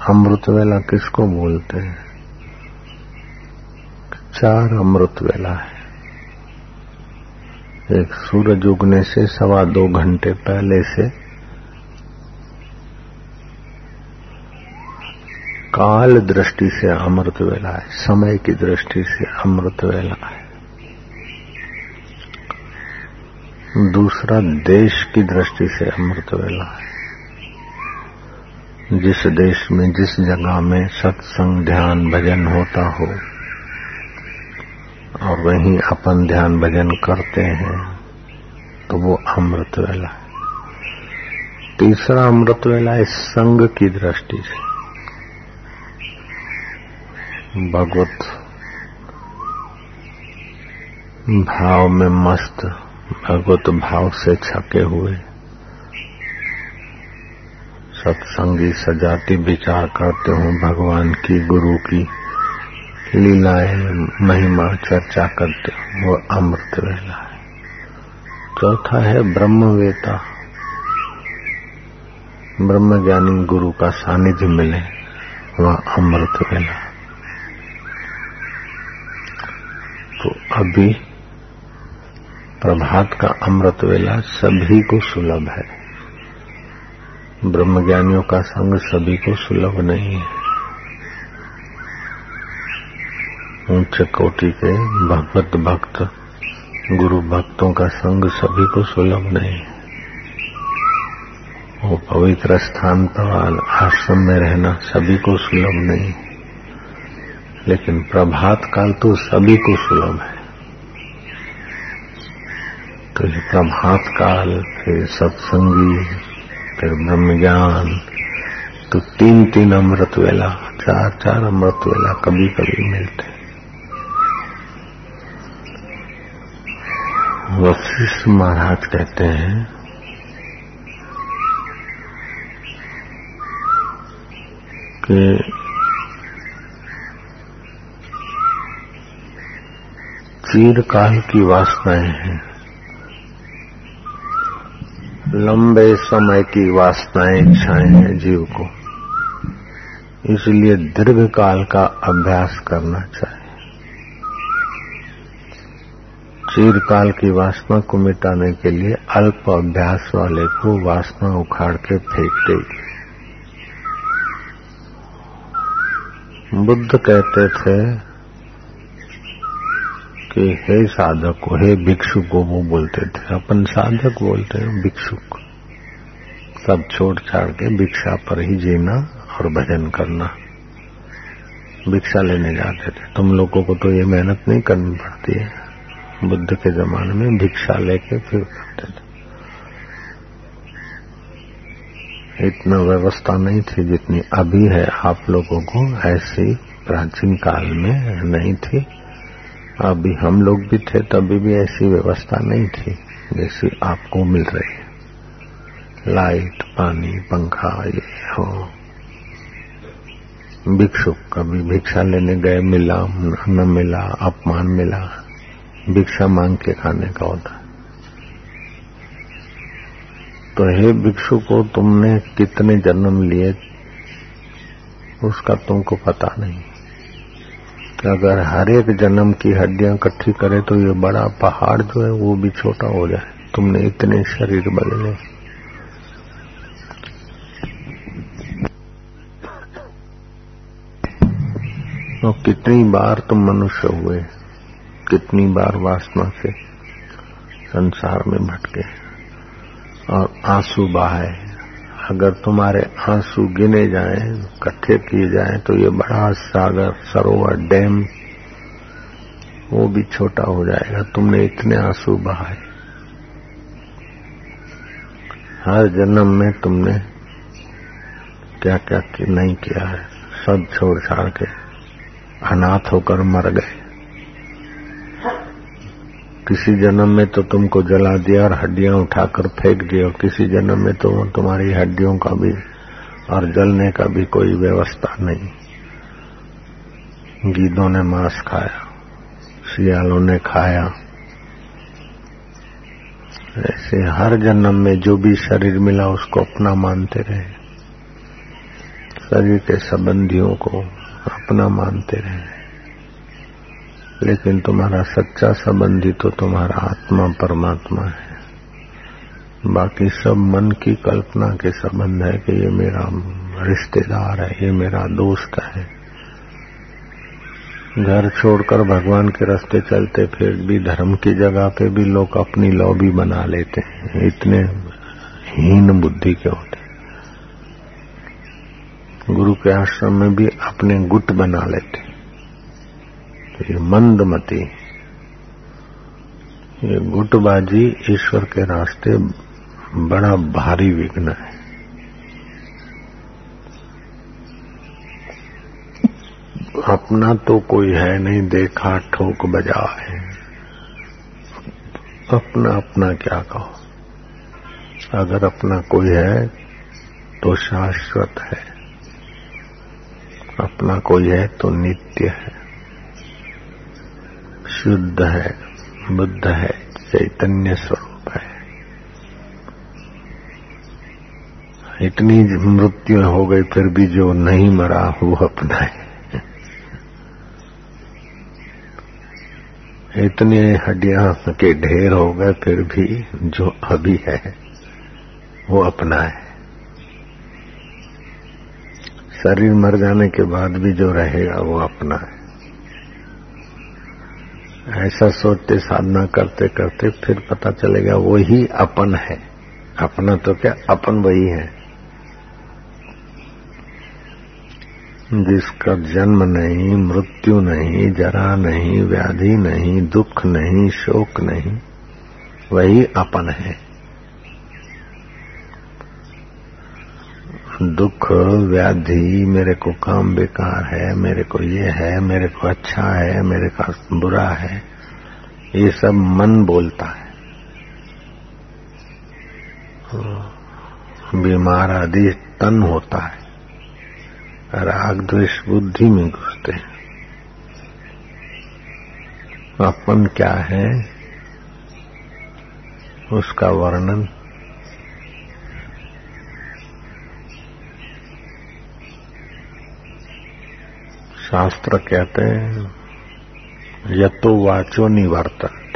अमृत वेला किसको बोलते हैं? चार अमृत वेला है। एक सूरज उगने से सवा दो घंटे पहले से काल दृष्टि से अमृत वेला है, समय की दृष्टि से अमृत वेला है। दूसरा देश की दृष्टि से अमृत वेला है। जिस देश में, जिस जगह में सत्संग, ध्यान, भजन होता हो, और वहीं अपन ध्यान, भजन करते हैं तो वो अमृत वेला है। तीसरा अमृत वेला है संग की दृष्टि से। भगवत भाव में मस्त, भगवत भाव से छके हुए। सत्संगी सजाती विचार करते हो भगवान की, गुरु की, लीलाएँ, महिमा, चर्चा करते हो, वो अमृत वेला है। चौथा है ब्रह्मवेता। ब्रह्म ज्ञानी गुरु का सानिध्य मिले, वह अमृत वेला। तो अभी प्रभात का अमृत वेला सभी को सुलभ है। ब्रह्मज्ञानियों का संग सभी को सुलभ नहीं है। ऊंच कोटि के भगवत भक्त, गुरु भक्तों का संग सभी को सुलभ नहीं वो पवित्र स्थान पर आश्रम में रहना सभी को सुलभ नहीं लेकिन प्रभात काल तो सभी को सुलभ है। तो ये प्रभात काल, फिर सत्संगी फिर ब्रह्म ज्ञान तो तीन तीन अमृत वेला चार चार अमृत वेला कभी कभी मिलते वशिष्ठ महाराज कहते हैं, कि चीरकाल की वासनाएँ हैं। लंबे समय की वासनाएँ इच्छाएँ हैं जीव को। इसलिए दीर्घ काल का अभ्यास करना चाहिए। चीरकाल की वासना को मिटाने के लिए अल्प अभ्यास वाले को वासना उखाड़ के फेंक देगी बुद्ध कहते थे कि हे साधक को, हे भिक्षु को वो बोलते थे। अपन साधक बोलते हैं भिक्षुक सब छोड़ छाड़ के भिक्षा पर ही जीना और भजन करना। भिक्षा लेने जाते थे। तुम लोगों को तो ये मेहनत नहीं करनी पड़ती है। बुद्ध के जमाने में भिक्षा लेके फिर करते थे। इतना व्यवस्था नहीं थी जितनी अभी है। आप लोगों को ऐसी प्राचीन काल में नहीं थी। अभी हम लोग भी थे, तभी भी ऐसी व्यवस्था नहीं थी जैसी आपको मिल रही है। लाइट, पानी, पंखा, ये हो। भिक्षुक कभी भिक्षा लेने गए, मिला, न मिला, अपमान मिला, भिक्षा मांग के खाने का होता। तो हे भिक्षु को तुमने कितने जन्म लिए, उसका तुमको पता नहीं। कि अगर हर एक जन्म की हड्डियाँ इकट्ठी करे तो ये बड़ा पहाड़ जो है, वो भी छोटा हो जाए। तुमने इतने शरीर बदले। और कितनी बार तुम मनुष्य हुए, कितनी बार वासना से संसार में भटके, और आँसू बहाए। अगर तुम्हारे आँसू गिने जाएँ, इकट्ठे किए जाएँ तो ये बड़ा सागर सरोवर डैम, वो भी छोटा हो जाएगा। तुमने इतने आँसू बहाए। हर जन्म में तुमने क्या क्या नहीं किया है। सब छोड़ छाड़ के अनाथ होकर मर गए। किसी जन्म में तो तुमको जला दिया और हड्डियाँ उठाकर फेंक दी, और किसी जन्म में तो तुम्हारी हड्डियों का भी और जलने का भी कोई व्यवस्था नहीं। गीदों ने मांस खाया, सियालों ने खाया। ऐसे हर जन्म में जो भी शरीर मिला उसको अपना मानते रहे। शरीर के संबंधियों को अपना मानते रहे। लेकिन तुम्हारा सच्चा संबंधी तो तुम्हारा आत्मा परमात्मा है। बाकी सब मन की कल्पना के संबंध है कि ये मेरा रिश्तेदार है, ये मेरा दोस्त है। घर छोड़कर भगवान के रास्ते चलते फिर भी धर्म की जगह पे भी लोग अपनी लॉबी बना लेते हैं। इतने हीन बुद्धि के होते गुरु के आश्रम में भी अपने गुट बना लेते तो ये मंदमती, ये गुटबाजी ईश्वर के रास्ते बड़ा भारी विघ्न है। अपना तो कोई है नहीं, देखा, ठोक बजा है अपना अपना क्या कहो? अगर अपना कोई है तो शाश्वत है। अपना कोई है तो नित्य है। शुद्ध है, बुद्ध है, चैतन्य स्वरूप है। इतनी मृत्यु हो गई, फिर भी जो नहीं मरा, वो अपना है। इतने हड्डियाँ के ढेर हो गए, फिर भी जो अभी है, वो अपना है। शरीर मर जाने के बाद भी जो रहेगा, वो अपना है। ऐसा सोचते, साधना करते करते फिर पता चलेगा वही अपन है। अपना तो क्या, अपन वही है। जिसका जन्म नहीं, मृत्यु नहीं, जरा नहीं, व्याधि नहीं, दुख नहीं, शोक नहीं, वही अपन है। दुख, व्याधि मेरे को काम बेकार है, मेरे को ये है, मेरे को अच्छा है, मेरे का बुरा है, ये सब मन बोलता है। बीमार आदि तन होता है। राग, द्वेष, बुद्धि में घुसते हैं। अपन क्या है? उसका वर्णन शास्त्र कहते हैं यतो वाचो निवर्तन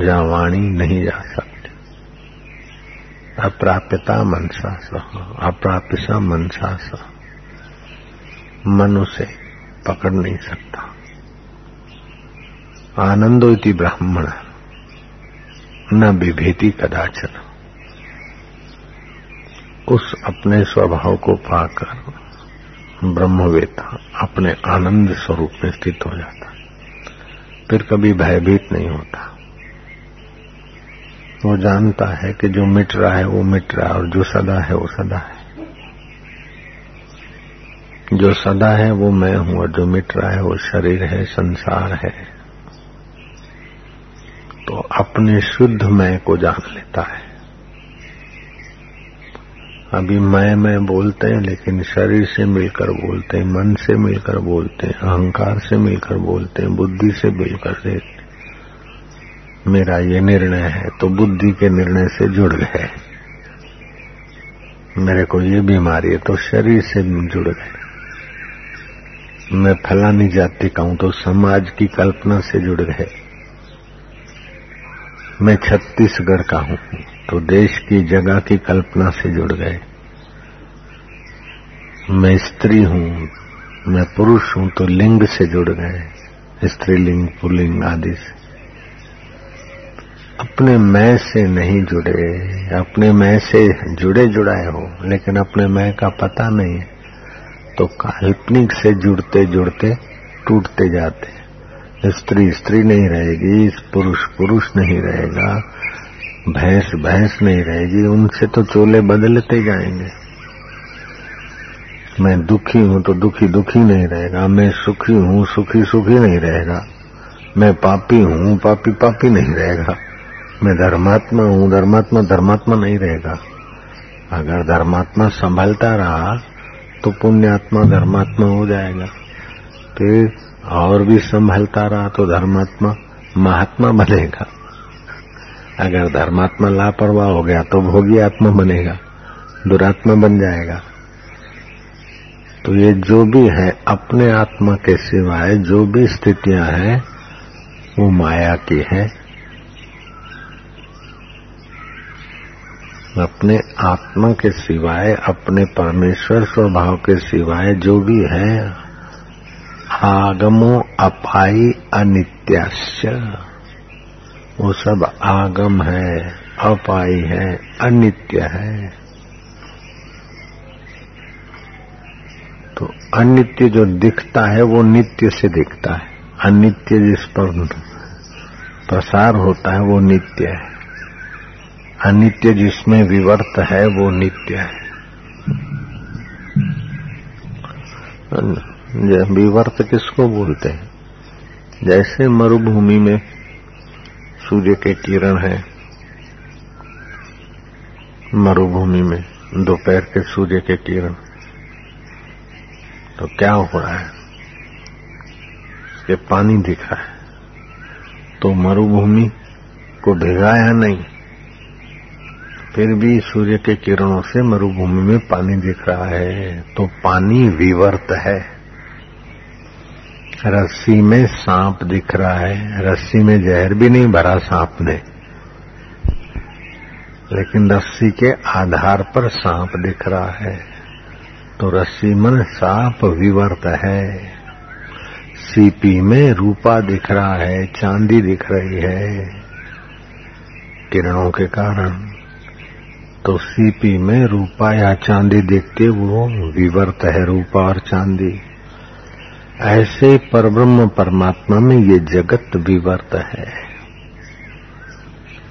जहाँ वाणी नहीं जा सकती। अप्राप्यता मनसा सह अप्राप्यसा मनसा सह। मन उसे पकड़ नहीं सकता। आनंदो इति ब्राह्मण, न विभेति कदाचन। उस अपने स्वभाव को पाकर ब्रह्मवेता अपने आनंद स्वरूप में स्थित हो जाता। फिर कभी भयभीत नहीं होता। वो जानता है कि जो मिट रहा है, वो मिट रहा है, और जो सदा है, वो सदा है। जो सदा है, वो मैं हूँ, और जो मिट रहा है, वो शरीर है, संसार है। तो अपने शुद्ध मैं को जान लेता है। अभी मैं मैं बोलते हैं, लेकिन शरीर से मिलकर बोलते हैं, मन से मिलकर बोलते हैं, अहंकार से मिलकर बोलते हैं, बुद्धि से मिलकर देते मेरा ये निर्णय है तो बुद्धि के निर्णय से जुड़ गए। मेरे को ये बीमारी है तो शरीर से जुड़ गए। मैं फलानी जाति का हूँ तो समाज की कल्पना से जुड़ गए। मैं छत्तीसगढ़ का हूँ। तो देश की जगह की कल्पना से जुड़ गए। मैं स्त्री हूँ, मैं पुरुष हूँ तो लिंग से जुड़ गए, स्त्रीलिंग, पुलिंग आदि से। अपने मैं से नहीं जुड़े, अपने मैं से जुड़े जुड़ाए हो, लेकिन अपने मैं का पता नहीं है तो काल्पनिक से जुड़ते जुड़ते टूटते जाते। स्त्री स्त्री नहीं रहेगी, पुरुष पुरुष नहीं रहेगा भैंस भैंस नहीं रहेगी, उनसे तो चोले बदलते जाएँगे। मैं दुखी हूँ तो दुखी दुखी नहीं रहेगा, मैं सुखी हूँ सुखी सुखी नहीं रहेगा। मैं पापी हूँ पापी पापी नहीं रहेगा। मैं धर्मात्मा हूँ, धर्मात्मा धर्मात्मा नहीं रहेगा। अगर धर्मात्मा संभलता रहा तो पुण्यात्मा धर्मात्मा हो जाएगा। फिर और भी संभलता रहा तो धर्मात्मा महात्मा बनेगा। अगर धर्मात्मा लापरवाह हो गया तो भोगी आत्मा बनेगा, दुरात्मा बन जाएगा। तो ये जो भी है अपने आत्मा के सिवाय जो भी स्थितियाँ हैं, वो माया की है। अपने आत्मा के सिवाय, अपने परमेश्वर स्वभाव के सिवाय जो भी है, आगमो अपाई अनित्याश्य वो सब आगम है अपाई है, अनित्य है। तो अनित्य जो दिखता है, वो नित्य से दिखता है। अनित्य जिस पर प्रसार होता है, वो नित्य है। अनित्य जिसमें विवर्त है, वो नित्य है। विवर्त किसको बोलते हैं? जैसे मरुभूमि में सूर्य के किरण है। मरुभूमि में दोपहर के सूर्य के किरण। तो क्या हो रहा है? कि पानी दिख है। तो मरुभूमि को भिगाया नहीं? फिर भी सूर्य के किरणों से मरुभूमि में पानी दिख रहा है। तो पानी विवर्त है। रस्सी में सांप दिख रहा है। रस्सी में जहर भी नहीं भरा सांप ने। लेकिन रस्सी के आधार पर सांप दिख रहा है। तो रस्सी मन सांप विवर्त है। सीपी में रूपा दिख रहा है, चांदी दिख रही है। किरणों के कारण तो सीपी में रूपा या चांदी देखते वो विवर्त है, रूपा और चांदी। ऐसे परब्रह्म परमात्मा में ये जगत विवर्त है।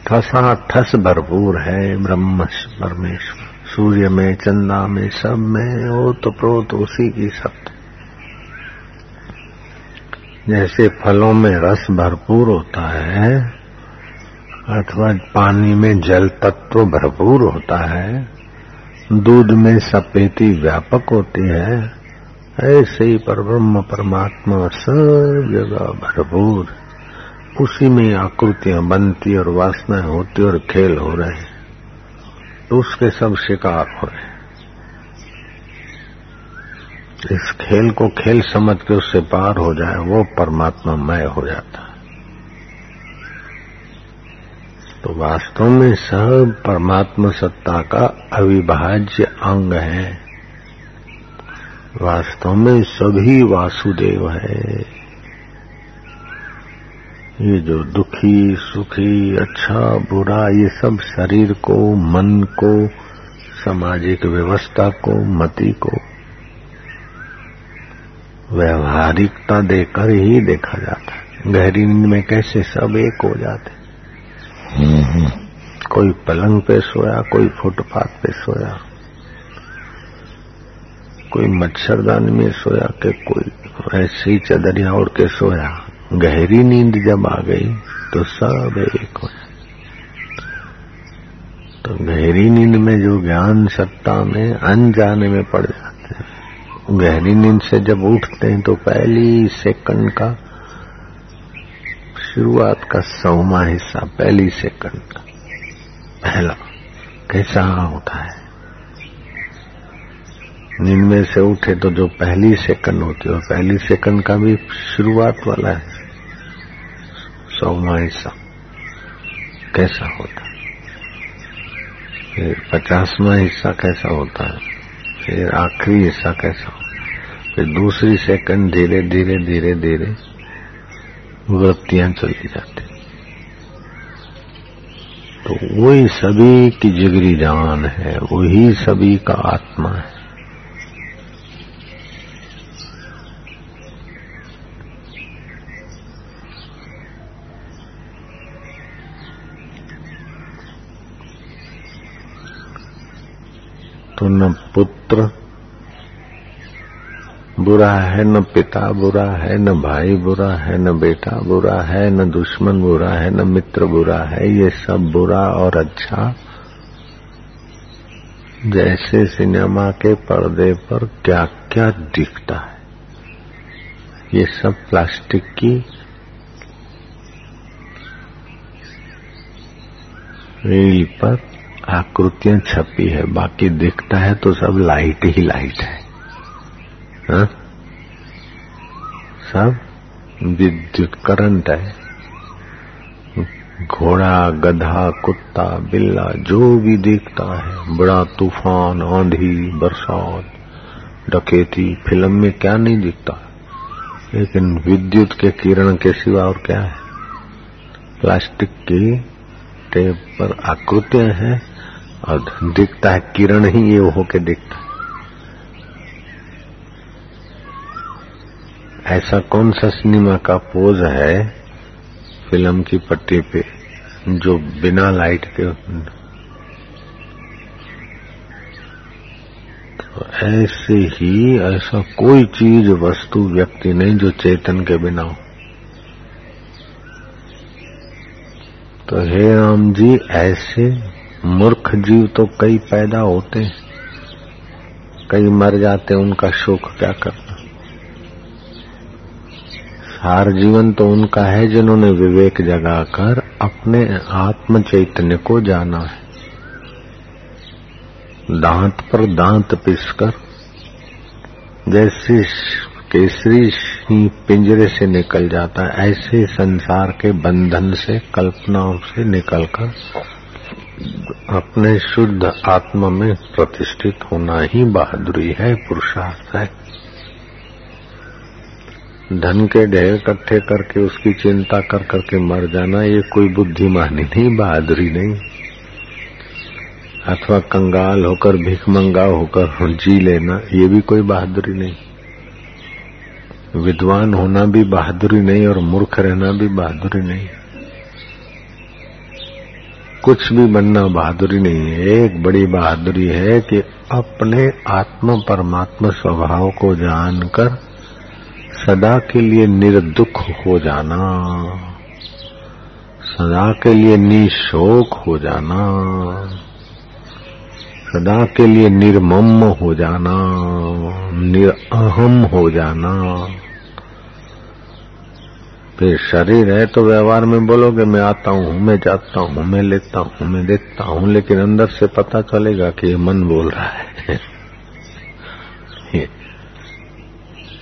ठसा ठस भरपूर है ब्रह्म परमेश्वर। सूर्य में, चंदा में, सब में ओ तो प्रोत उसी की सब। जैसे फलों में रस भरपूर होता है, अथवा पानी में जल तत्व भरपूर होता है, दूध में सपेती व्यापक होती है ऐसे ही पर ब्रह्म परमात्मा सब जगह भरपूर। उसी में आकृतियाँ बनती और वासनाएँ होती और खेल हो रहे तो उसके सब शिकार हो रहे इस खेल को खेल समझ के उससे पार हो जाए, वो परमात्मा मय हो जाता। तो वास्तव में सब परमात्मा सत्ता का अविभाज्य अंग है। वास्तव में सभी वासुदेव है। ये जो दुखी सुखी अच्छा बुरा ये सब शरीर को मन को सामाजिक व्यवस्था को मति को व्यवहारिकता देकर ही देखा जाता है। गहरी नींद में कैसे सब एक हो जाते कोई पलंग पे सोया कोई फुटपाथ पे सोया। कोई मच्छरदानी में सोया के कोई ऐसी चदरिया ओढ़ के सोया। गहरी नींद जब आ गई तो सब एक हो तो गहरी नींद में जो ज्ञान सत्ता में अनजाने में पड़ जाते हैं, गहरी नींद से जब उठते हैं तो पहली सेकंड का शुरुआत का सौमा हिस्सा, पहली सेकंड का, पहला, कैसा होता है? नींद में से उठे तो जो पहली सेकंड होती है, और पहली सेकंड का भी शुरुआत वाला है। सौवा हिस्सा कैसा होता फिर पचासवा हिस्सा कैसा होता है? फिर आखिरी हिस्सा कैसा होता है? फिर दूसरी सेकंड धीरे धीरे धीरे धीरे वृत्तियाँ चली जाती तो वही सभी की जिगरी जान है, वही सभी का आत्मा है। तो न पुत्र। बुरा है न पिता, बुरा है न भाई, बुरा है न बेटा, बुरा है न दुश्मन, बुरा है न मित्र, बुरा है, ये सब बुरा और अच्छा। जैसे सिनेमा के पर्दे पर क्या क्या दिखता है। ये सब प्लास्टिक की रील पर आकृतियाँ छपी है, बाकी दिखता है तो सब लाइट ही लाइट है। हा? सब विद्युत करंट है। घोड़ा, गधा, कुत्ता, बिल्ला, जो भी देखता है, बड़ा तूफ़ान, आंधी, बरसात, डकेती, फ़िल्म में क्या नहीं दिखता? लेकिन विद्युत के किरण के सिवा और क्या है? प्लास्टिक की टेप पर आकृतियाँ हैं और दिखता है, किरण ही ये होके दिखता ऐसा कौन सा सिनेमा का पोज है, फ़िल्म की पट्टी पे, जो बिना लाइट के तो ऐसे ही, ऐसा कोई चीज़, वस्तु, व्यक्ति नहीं जो चेतन के बिना हो। तो हे राम जी, ऐसे मूर्ख जीव तो कई पैदा होते कई मर जाते उनका शोक क्या करना? सार जीवन तो उनका है जिन्होंने विवेक जगाकर अपने आत्म चैतन्य को जाना है। दांत पर दांत पिसकर, जैसे केसरी सिंह पिंजरे से निकल जाता है, ऐसे संसार के बंधन से, कल्पनाओं से निकलकर अपने शुद्ध आत्मा में प्रतिष्ठित होना ही बहादुरी है, पुरुषार्थ है। धन के ढेर इकट्ठे करके उसकी चिंता कर करके मर जाना, ये कोई बुद्धिमानी नहीं, बहादुरी नहीं। अथवा कंगाल होकर भिखमंगा होकर जी लेना, ये भी कोई बहादुरी नहीं। विद्वान होना भी बहादुरी नहीं और मूर्ख रहना भी बहादुरी नहीं। कुछ भी बनना बहादुरी नहीं है। एक बड़ी बहादुरी है कि अपने आत्म परमात्मा स्वभाव को जानकर सदा के लिए निर्दुख हो जाना, सदा के लिए निशोक हो जाना, सदा के लिए निर्मम हो जाना, निरअहम हो जाना। फिर शरीर है तो व्यवहार में बोलोगे, मैं आता हूँ, मैं जाता हूँ, मैं लेता हूँ, मैं देखता हूँ, लेकिन अंदर से पता चलेगा कि ये मन बोल रहा है।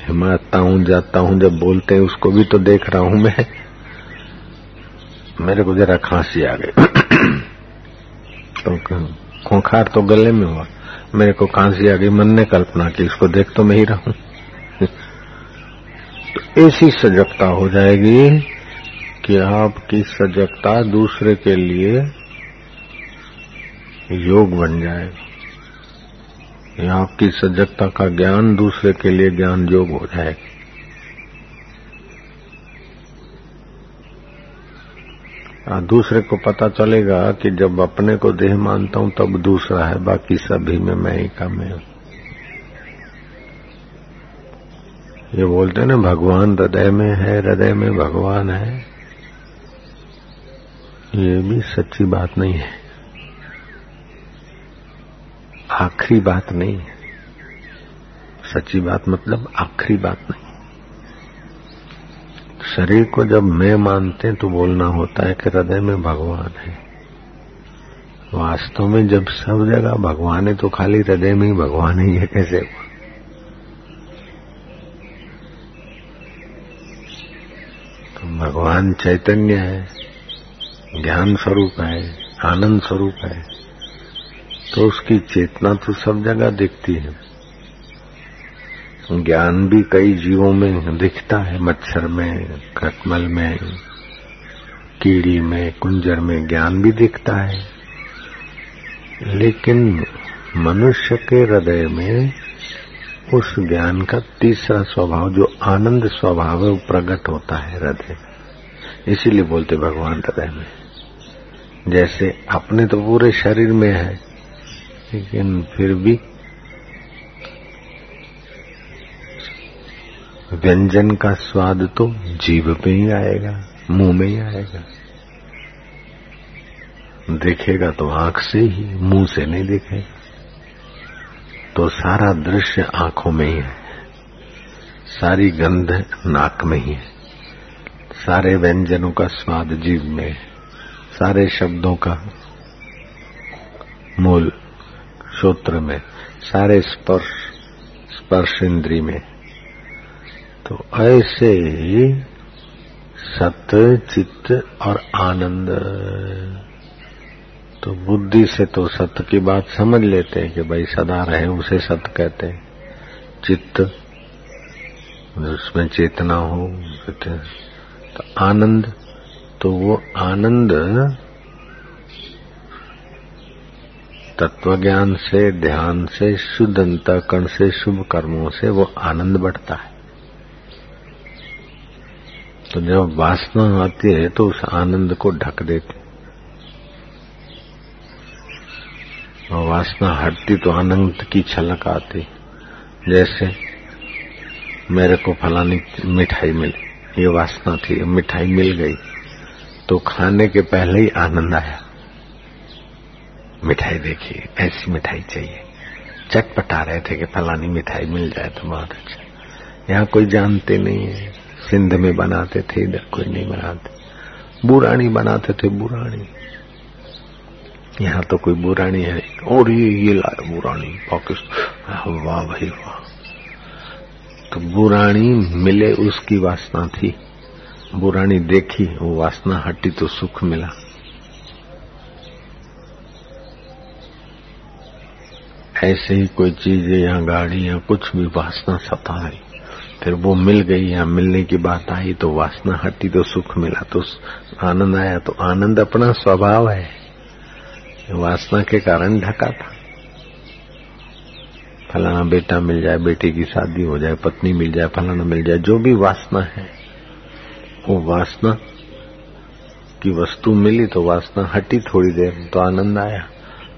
मैं आता हूँ, जाता हूँ, जब बोलते हैं, उसको भी तो देख रहा हूँ मैं। मेरे को जरा खांसी आ गई। तो खोखार तो गले में हुआ। मेरे को खांसी आ गई, मन ने कल्पना की इसको देख तो मैं ही रहूँ। तो ऐसी सजगता हो जाएगी कि आपकी सजगता दूसरे के लिए योग बन जाएगा। या आपकी सजगता का ज्ञान दूसरे के लिए ज्ञान योग हो जाएगा। दूसरे को पता चलेगा कि जब अपने को देह मानता हूँ तब दूसरा है, बाकी सभी में मैं ही का मैं ये बोलते हैं ना, भगवान हृदय में है, हृदय में भगवान है। ये भी सच्ची बात नहीं है। आखिरी बात नहीं है। सच्ची बात मतलब आखिरी बात नहीं। शरीर को जब मैं मानते तो बोलना होता है कि हृदय में भगवान है। वास्तव में जब सब जगह भगवान है तो खाली हृदय में ही भगवान ही है, कैसे हुआ तो भगवान चैतन्य है, ज्ञान स्वरूप है, आनंद स्वरूप है तो उसकी चेतना तो सब जगह दिखती है। ज्ञान भी कई जीवों में दिखता है, मच्छर में, कटमल में, कीड़ी में, कुंजर में ज्ञान भी दिखता है। लेकिन मनुष्य के हृदय में उस ज्ञान का तीसरा स्वभाव, जो आनंद स्वभाव है, वो प्रकट होता है हृदय इसीलिए बोलते भगवान हृदय में। जैसे अपने तो पूरे शरीर में है, लेकिन फिर भी व्यंजन का स्वाद तो जीव पे ही आएगा, मुँह में ही आएगा। देखेगा तो आँख से ही, मुँह से नहीं देखेगा। तो सारा दृश्य आँखों में ही है। सारी गंध नाक में ही है। सारे व्यंजनों का स्वाद जीव में सारे शब्दों का मूल सूत्र में सारे स्पर्श स्पर्श इंद्री में तो ऐसे ही सत्य चित्त और आनंद। तो बुद्धि से तो सत्य की बात समझ लेते हैं कि भाई सदा रहे, उसे सत्य कहते हैं। चित्त, उसमें चेतना हो तो आनंद तो वो आनंद तत्व ज्ञान से, ध्यान से शुद्ध अंतकरण से, शुभ कर्मों से वो आनंद बढ़ता है। तो जब वासना आती है तो उस आनंद को ढक देती और वासना हटती तो आनंद की छलक आती। जैसे मेरे को फलानी मिठाई मिली, ये वासना थी मिठाई मिल गई तो खाने के पहले ही आनंद आया। मिठाई देखी ऐसी मिठाई चाहिए। चटपटा रहे थे कि फलानी मिठाई मिल जाए तो बहुत अच्छा। यहाँ कोई जानते नहीं है, सिंध में बनाते थे, इधर कोई नहीं बनाते। बुरानी बनाते थे बुरानी यहाँ तो कोई बुरानी है और ये ये लाए बुरानी, पाकिस्तान। वाह भाई, वाह। तो बुरानी मिले उसकी वासना थी। बुरानी देखी, वो वासना हटी तो सुख मिला। ऐसे ही कोई चीज़ या गाड़ी या कुछ भी वासना सता है फिर वो मिल गई या मिलने की बात आई तो वासना हटी तो सुख मिला। तो आनंद आया तो आनंद अपना स्वभाव है। वासना के कारण ढका था। फलाना बेटा मिल जाए, बेटे की शादी हो जाए, पत्नी मिल जाए, फलाना मिल जाए, जो भी वासना है, वो वासना की वस्तु मिली तो वासना हटी थोड़ी देर तो आनंद आया।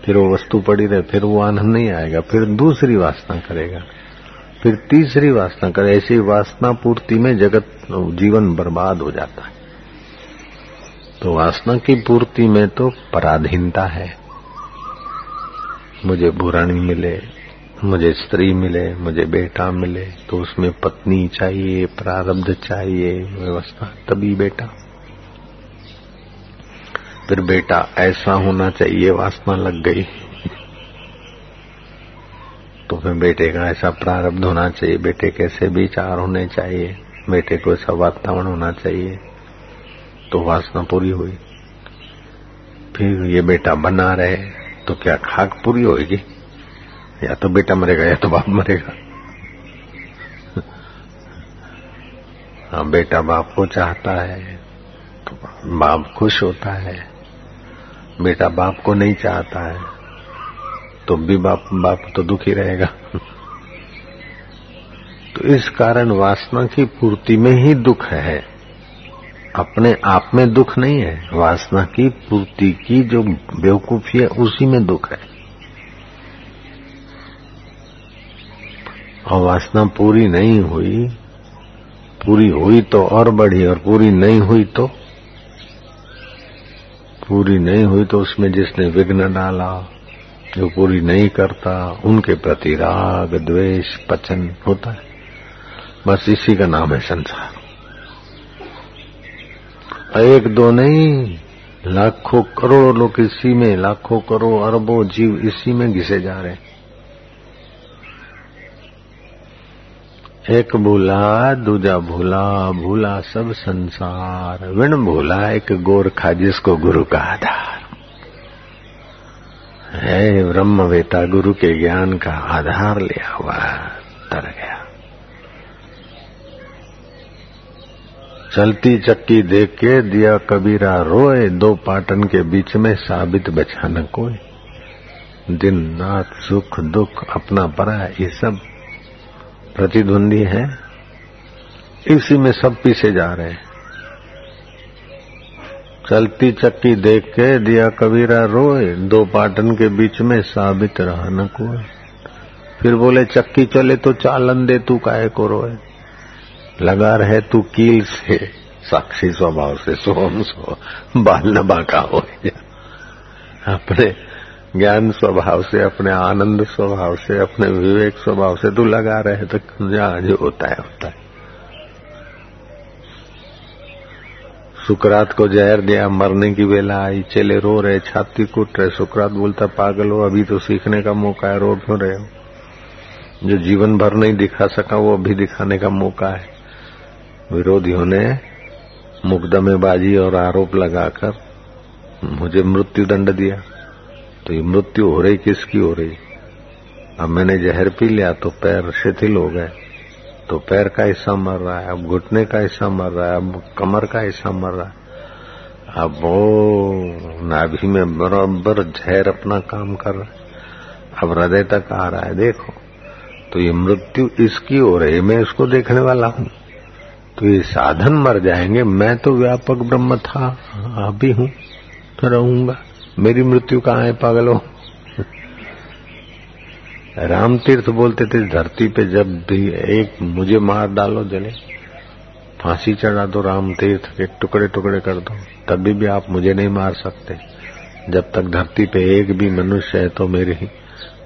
फिर वो वस्तु पड़ी रहे, फिर वो आनंद नहीं आएगा, फिर दूसरी वासना करेगा। फिर तीसरी वासना करे, ऐसी वासना पूर्ति में जगत, जीवन बर्बाद हो जाता है। तो वासना की पूर्ति में तो पराधीनता है। मुझे बुरानी मिले, मुझे स्त्री मिले, मुझे बेटा मिले तो उसमें पत्नी चाहिए, प्रारब्ध चाहिए, व्यवस्था तभी बेटा। फिर बेटा, ऐसा होना चाहिए, वासना लग गई। तो फिर बेटे का ऐसा प्रारब्ध होना चाहिए, बेटे कैसे विचार होने चाहिए, बेटे को ऐसा वातावरण होना चाहिए तो वासना पूरी हुई। फिर ये बेटा बना रहे तो क्या खाक पूरी होगी या तो बेटा मरेगा, या तो बाप मरेगा। हाँ बेटा बाप को चाहता है तो बाप खुश होता है। बेटा बाप को नहीं चाहता है तो भी बाप बाप तो दुखी रहेगा। तो इस कारण वासना की पूर्ति में ही दुख है। अपने आप में दुख नहीं है। वासना की, पूर्ति की, जो बेवकूफ़ी है उसी में दुख है। और वासना पूरी नहीं हुई, पूरी हुई तो और बढ़ी, और पूरी नहीं हुई तो? पूरी नहीं हुई तो उसमें जिसने विघ्न डाला, जो पूरी नहीं करता, उनके प्रति राग, द्वेष, पचन होता है। बस इसी का नाम है संसार। एक दो नहीं, लाखों करोड़ों लोग इसी में, लाखों करोड़ अरबों जीव इसी में घिसे जा रहे एक भूला, दूजा भूला भूला सब संसार। विण भूला, एक गोरखा जिसको गुरु का आधार। है ब्रह्म वेता गुरु के ज्ञान का आधार लिया हुआ, तर गया। चलती चक्की देख के दिया कबीरा रोए, दो पाटन के बीच में साबित बचा न कोई। दिन, रात, सुख, दुख, अपना परा ये सब प्रतिद्वंदी है। इसी में सब पीछे जा रहे हैं। चलती चक्की देख के दिया कबीरा रोए, दो पाटन के बीच में साबित रहा न कोई। फिर बोले, चक्की चले तो चालन दे तू काहे को रोए? लगा रहे तू कील से। साक्षी स्वभाव से, सोम सो, बाल नबा का हो। अपने ज्ञान स्वभाव से, अपने आनंद स्वभाव से, अपने विवेक स्वभाव से तू लगा रहे तो जहाँ जो होता है होता है। सुकरात को जहर दिया, मरने की वेला आई, चले रो रहे, छाती कूट रहे, सुकरात बोलता, पागल हो, अभी तो सीखने का मौका है, रो क्यों रहे हो? जो जीवन भर नहीं दिखा सका, वो अभी दिखाने का मौका है। विरोधियों ने मुकदमेबाजी और आरोप लगाकर मुझे मृत्यु दंड दिया। तो ये मृत्यु हो रही, किसकी हो रही? अब मैंने जहर पी लिया तो पैर शिथिल हो गए। तो पैर का हिस्सा मर रहा है, अब घुटने का हिस्सा मर रहा है, अब कमर का हिस्सा मर रहा है। अब वो नाभि में बराबर जहर अपना काम कर रहा है। अब हृदय तक आ रहा है, देखो। तो ये मृत्यु इसकी हो रही मैं इसको देखने वाला हूँ। तो ये साधन मर जाएँगे। मैं तो व्यापक ब्रह्म था अभी हूँ तो रहूँगा। मेरी मृत्यु कहाँ है, पागलो राम तीर्थ बोलते थे, धरती पे जब भी एक मुझे मार डालो जले, फांसी चढ़ा दो राम तीर्थ के, टुकड़े टुकड़े कर दो, तभी भी आप मुझे नहीं मार सकते। जब तक धरती पे एक भी मनुष्य है तो मेरी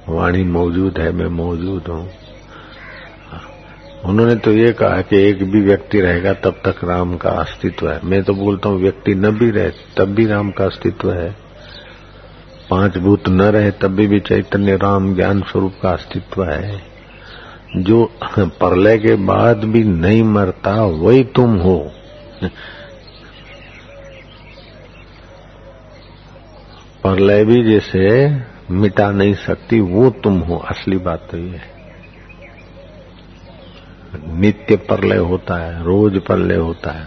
वाणी मौजूद है, मैं मौजूद हूँ। उन्होंने तो ये कहा कि एक भी व्यक्ति रहेगा तब तक राम का अस्तित्व है। मैं तो बोलता हूँ व्यक्ति न भी रहे तब भी राम का अस्तित्व है। पाँच भूत न रहे तब भी, भी चैतन्य राम ज्ञान स्वरूप का अस्तित्व है। जो परलय के बाद भी नहीं मरता वही तुम हो। परलय भी जैसे मिटा नहीं सकती वो तुम हो। असली बात तो ये है। नित्य परलय होता है, रोज परलय होता है।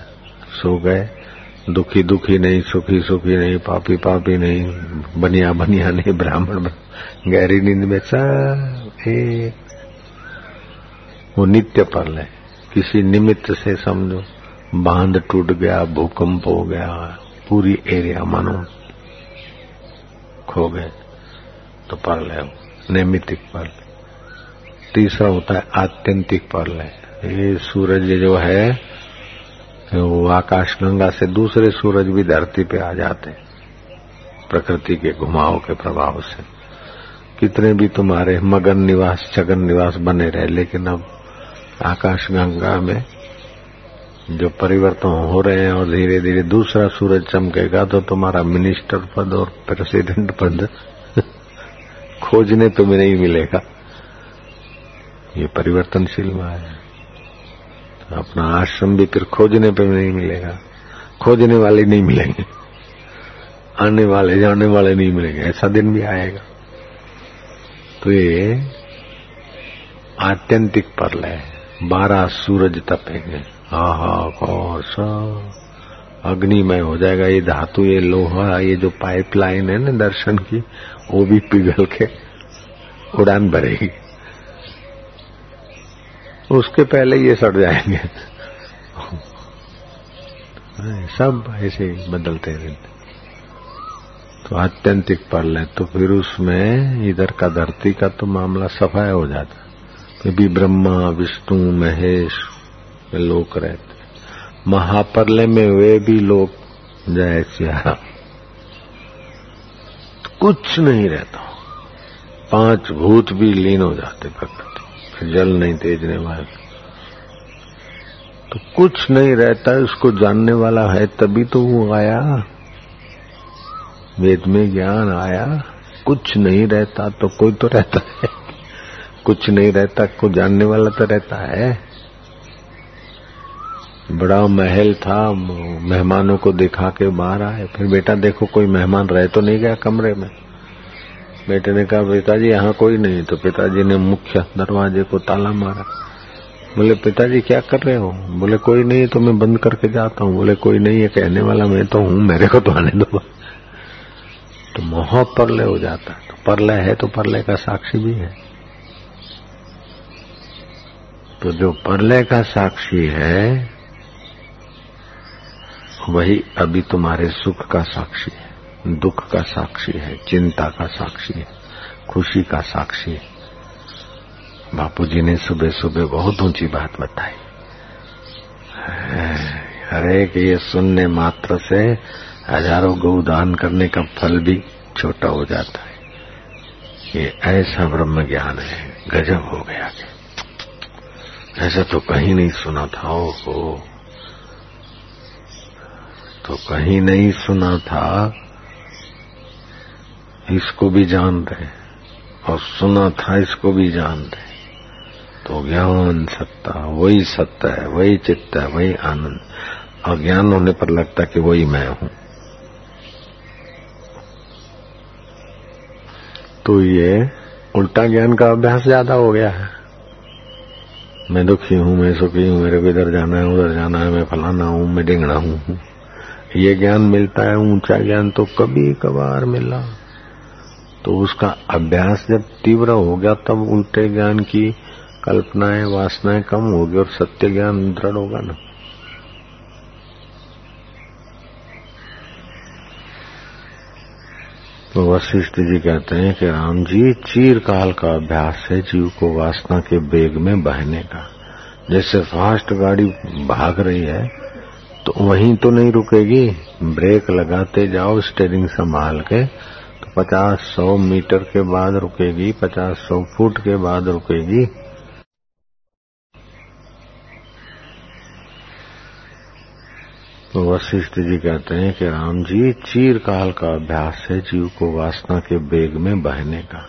सो गए, दुखी दुखी नहीं, सुखी सुखी नहीं, पापी पापी नहीं, बनिया बनिया नहीं, ब्राह्मण गहरी नींद में सब एक। वो नित्य परलय, किसी निमित्त से समझो, बाँध टूट गया, भूकंप हो गया, पूरी एरिया मानो, खो गए तो परलय नैमितिक परलय। तीसरा होता है आत्यंतिक परलय ये सूरज जो है, वो आकाश गंगा से दूसरे सूरज भी धरती पे आ जाते प्रकृति के घुमाव के प्रभाव से। कितने भी तुम्हारे मगन निवास, छगन निवास बने रहे, लेकिन अब आकाश गंगा में जो परिवर्तन हो रहे हैं और धीरे धीरे दूसरा सूरज चमकेगा तो तुम्हारा मिनिस्टर पद और प्रेसिडेंट पद खोजने तुम्हें नहीं मिलेगा। ये परिवर्तनशील माया है। तो अपना आश्रम भी फिर खोजने पे नहीं मिलेगा। खोजने वाले नहीं मिलेंगे। आने वाले, जाने वाले नहीं मिलेंगे। ऐसा दिन भी आएगा। तो ये आत्यंतिक परलय है। बारह सूरज तपेंगे। हा हा कौर अग्निमय हो जाएगा। ये धातु, ये लोहा, ये जो पाइपलाइन है ना दर्शन की, वो भी पिघल के उड़ान भरेगी। उसके पहले ये सड़ जाएँगे। सब ऐसे बदलते रहते। तो आत्यंतिक पल है तो फिर उसमें इधर का धरती का तो मामला सफाया हो जाता। फिर भी ब्रह्मा, विष्णु, महेश लोक रहते। महापरले में वे भी लोग जय सिया कुछ नहीं रहता। पाँच भूत भी लीन हो जाते प्रकृति जल नहीं तेजने वाले। तो कुछ नहीं रहता उसको जानने वाला है, तभी तो वो आया। वेद में ज्ञान आया, कुछ नहीं रहता तो कोई तो रहता है। कुछ नहीं रहता को जानने वाला तो रहता है। बड़ा महल था, मेहमानों को दिखा के बाहर आए, फिर बेटा देखो कोई मेहमान रह तो नहीं गया कमरे में। बेटे ने कहा, पिताजी, यहाँ कोई नहीं। तो पिताजी ने मुख्य दरवाजे को ताला मारा। बोले, पिताजी, क्या कर रहे हो? बोले, कोई नहीं तो मैं बंद करके जाता हूँ। बोले, कोई नहीं है कहने वाला मैं तो हूँ, मेरे को तो आने दो। तो मोह परलय हो जाता है। तो परलय है तो परलय का साक्षी भी है। तो जो परलय का साक्षी है, वही अभी तुम्हारे सुख का साक्षी है। दुख का साक्षी है, चिंता का साक्षी है, खुशी का साक्षी है। बापू जी ने सुबह सुबह बहुत ऊँची बात बताई। हरेक ये सुनने मात्र से हज़ारों गौदान करने का फल भी छोटा हो जाता है। ये ऐसा ब्रह्म ज्ञान है, गजब हो गया ऐसा तो कहीं नहीं सुना था ओ हो तो कहीं नहीं सुना था इसको भी जान रहे और सुना था, इसको भी जान रहे तो ज्ञान सत्ता, वही सत्य है, वही चित्त है, वही आनंद। अज्ञान होने पर लगता कि वही मैं हूँ। तो ये उल्टा ज्ञान का अभ्यास ज़्यादा हो गया है। मैं दुखी हूँ, मैं सुखी हूँ, मेरे को इधर जाना है, उधर जाना है, मैं फलाना हूँ, मैं डिंगना हूँ। ये ज्ञान मिलता है, ऊँचा ज्ञान तो कभी कभार मिला। तो उसका अभ्यास जब तीव्र हो गया, तब उल्टे ज्ञान की कल्पनाएँ, वासनाएँ कम होगी और सत्य ज्ञान दृढ़ होगा ना। तो वशिष्ठ जी कहते हैं कि राम जी चीर काल का अभ्यास है जीव को वासना के बेग में बहने का। जैसे फास्ट गाड़ी भाग रही है तो वहीं तो नहीं रुकेगी। ब्रेक लगाते जाओ स्टेरिंग संभाल के पचास सौ मीटर के बाद रुकेगी, पचास सौ फुट के बाद रुकेगी। तो वशिष्ठ जी कहते हैं कि राम जी चीर काल का अभ्यास है जीव को वासना के बेग में बहने का।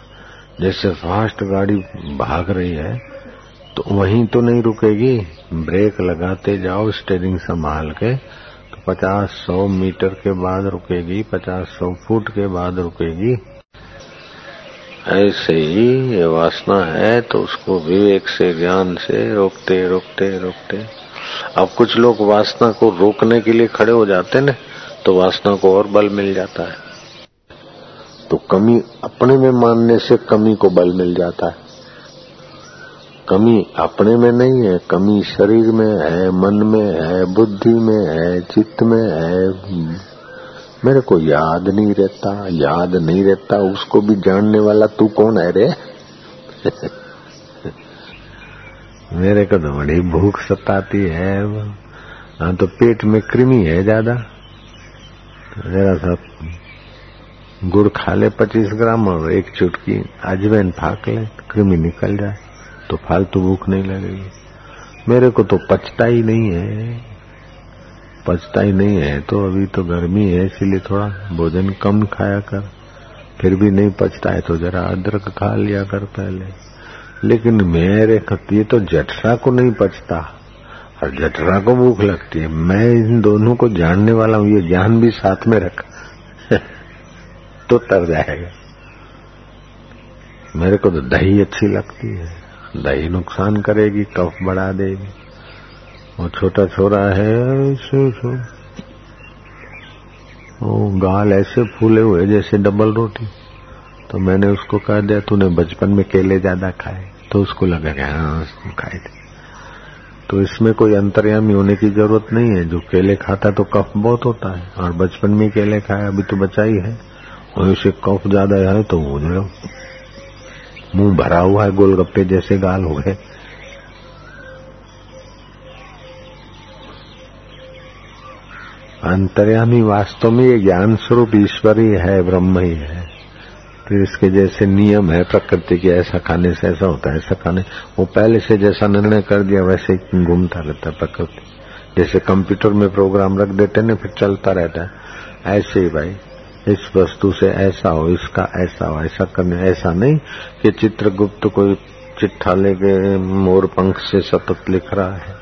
जैसे फास्ट गाड़ी भाग रही है तो वहीं तो नहीं रुकेगी। ब्रेक लगाते जाओ स्टेरिंग संभाल के पचास सौ मीटर के बाद रुकेगी, पचास सौ फुट के बाद रुकेगी। ऐसे ही ये वासना है तो उसको विवेक से, ज्ञान से रोकते रोकते रोकते। अब कुछ लोग वासना को रोकने के लिए खड़े हो जाते ना तो वासना को और बल मिल जाता है। तो कमी अपने में मानने से कमी को बल मिल जाता है। कमी अपने में नहीं है, कमी शरीर में है, मन में है, बुद्धि में है, चित्त में है। मेरे को याद नहीं रहता, याद नहीं रहता, उसको भी जानने वाला तू कौन है रे? मेरे को तो बड़ी भूख सताती है। हाँ तो पेट में कृमि है ज़्यादा। जरा सा गुड़ खा ले पच्चीस ग्राम और एक चुटकी अजवैन फाक ले, कृमि निकल जाए। तो फालतू भूख नहीं लगेगी मेरे को तो पचता ही नहीं है। पचता ही नहीं है तो अभी तो गर्मी है, इसीलिए थोड़ा भोजन कम खाया कर। फिर भी नहीं पचता है तो जरा अदरक खा लिया कर पहले। लेकिन मेरे ये तो जठरा को नहीं पचता। और जठरा को भूख लगती है। मैं इन दोनों को जानने वाला हूँ, ये ज्ञान भी साथ में रख। तो तर जाएगा। मेरे को तो दही अच्छी लगती है। दही नुकसान करेगी, कफ बढ़ा देगी। वो छोटा छोरा है सो सो वो गाल ऐसे फूले हुए, जैसे डबल रोटी। तो मैंने उसको कह दिया, तूने बचपन में केले ज़्यादा खाए। तो उसको लगा कि हाँ उसको खाए थे। तो इसमें कोई अंतर्यामी होने की ज़रूरत नहीं है। जो केले खाता तो कफ बहुत होता है। और बचपन में केले खाए अभी तो बचा ही है। और उसे कफ ज़्यादा है तो वो जो मुँह भरा हुआ है, गोलगप्पे जैसे गाल हो गए। अंतर्यामी वास्तव में ये ज्ञान स्वरूप ईश्वर ही है ब्रह्म ही है। फिर इसके जैसे नियम है, प्रकृति के ऐसा खाने से ऐसा होता है, ऐसा खाने। वो पहले से जैसा निर्णय कर दिया, वैसे ही घूमता रहता है प्रकृति। जैसे कंप्यूटर में प्रोग्राम रख देते ना, फिर चलता रहता है। ऐसे ही भाई। इस वस्तु से ऐसा हो, इसका ऐसा हो, ऐसा करने ऐसा नहीं कि चित्रगुप्त कोई चिट्ठा लेके मोर पंख से सतत लिख रहा है।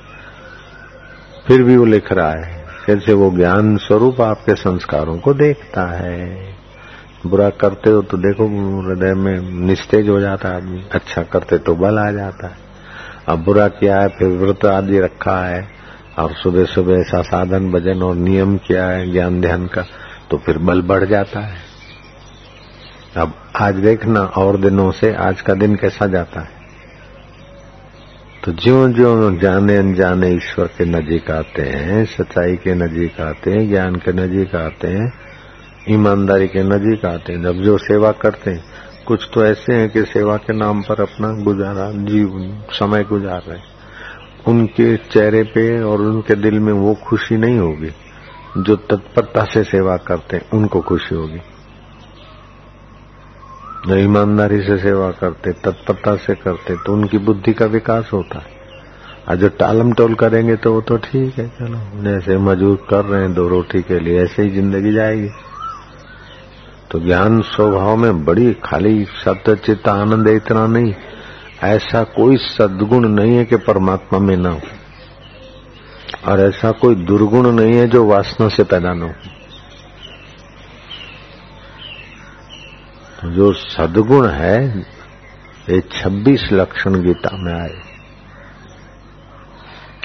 फिर भी वो लिख रहा है। कैसे वो ज्ञान स्वरूप आपके संस्कारों को देखता है। बुरा करते हो तो देखो, हृदय में निस्तेज हो जाता है आदमी। अच्छा करते तो बल आ जाता है। अब बुरा किया है, फिर व्रत आदि रखा है। और सुबह सुबह ऐसा साधन, भजन और नियम किया है ज्ञान ध्यान का। तो फिर बल बढ़ जाता है। अब आज देखना और दिनों से आज का दिन कैसा जाता है। तो ज्यो ज्यो जाने अनजाने ईश्वर के नजीक आते हैं, सच्चाई के नजीक आते हैं, ज्ञान के नजीक आते हैं, ईमानदारी के नजीक आते हैं। जब जो सेवा करते हैं, कुछ तो ऐसे हैं कि सेवा के नाम पर अपना गुजारा जीवन समय गुजार रहे उनके चेहरे पे और उनके दिल में वो खुशी नहीं होगी। जो तत्परता से सेवा करते हैं, उनको खुशी होगी। जो ईमानदारी से सेवा करते, तत्परता से करते तो उनकी बुद्धि का विकास होता है। और जो टालम टोल करेंगे तो वो तो ठीक है, चलो। जैसे मजूर कर रहे हैं दो रोटी के लिए, ऐसे ही ज़िंदगी जाएगी। तो ज्ञान स्वभाव में बड़ी खाली सत्य, चित्त, आनंद इतना नहीं। ऐसा कोई सद्गुण नहीं है कि परमात्मा में ना हो। और ऐसा कोई दुर्गुण नहीं है जो वासना से पैदा न हो। तो जो सदगुण है, ये 26 लक्षण गीता में आए।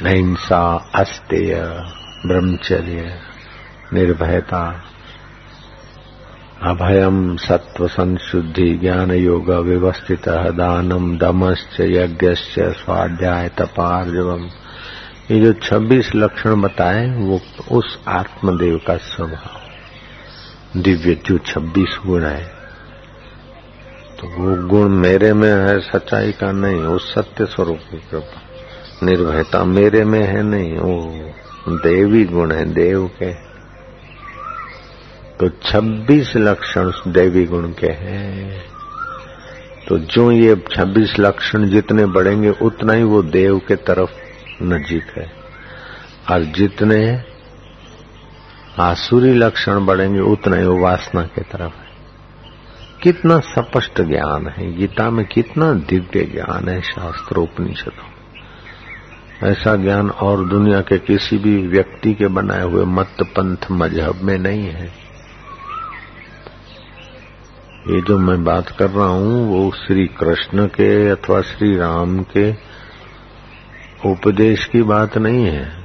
अहिंसा, अस्तेय, ब्रह्मचर्य, निर्भयता अभयम सत्व संशुद्धि ज्ञान योग व्यवस्थित दानम दमश्च यज्ञ स्वाध्याय, तपार्जवम। ये जो 26 लक्षण बताए, वो उस आत्मदेव का स्वभाव। दिव्य जो 26 गुण है तो वो गुण मेरे में है, सच्चाई का नहीं, वो सत्य स्वरूप की कृपा। निर्भयता मेरे में है नहीं, वो देवी गुण है, देव के। तो 26 लक्षण देवी गुण के हैं। तो जो ये 26 लक्षण जितने बढ़ेंगे, उतना ही वो देव के तरफ़ नजीक है। और जितने आसुरी लक्षण बढ़ेंगे, उतना ही वो वासना के तरफ़ है। कितना स्पष्ट ज्ञान है। गीता में कितना दिव्य ज्ञान है शास्त्रोपनिषदों ऐसा ज्ञान और दुनिया के किसी भी व्यक्ति के बनाए हुए मत पंथ मज़हब में नहीं है। ये जो मैं बात कर रहा हूँ, वो श्री कृष्ण के अथवा श्री राम के उपदेश की बात नहीं है,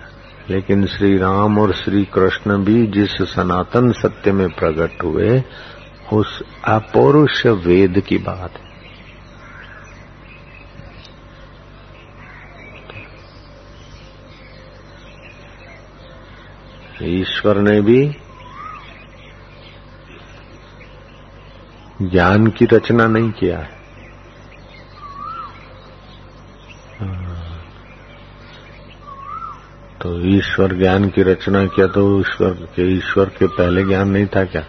लेकिन श्री राम और श्री कृष्ण भी जिस सनातन सत्य में प्रकट हुए, उस अपौरुष वेद की बात है। ईश्वर ने भी ज्ञान की रचना नहीं किया है। तो ईश्वर ज्ञान की रचना किया तो ईश्वर के ईश्वर के पहले ज्ञान नहीं था क्या?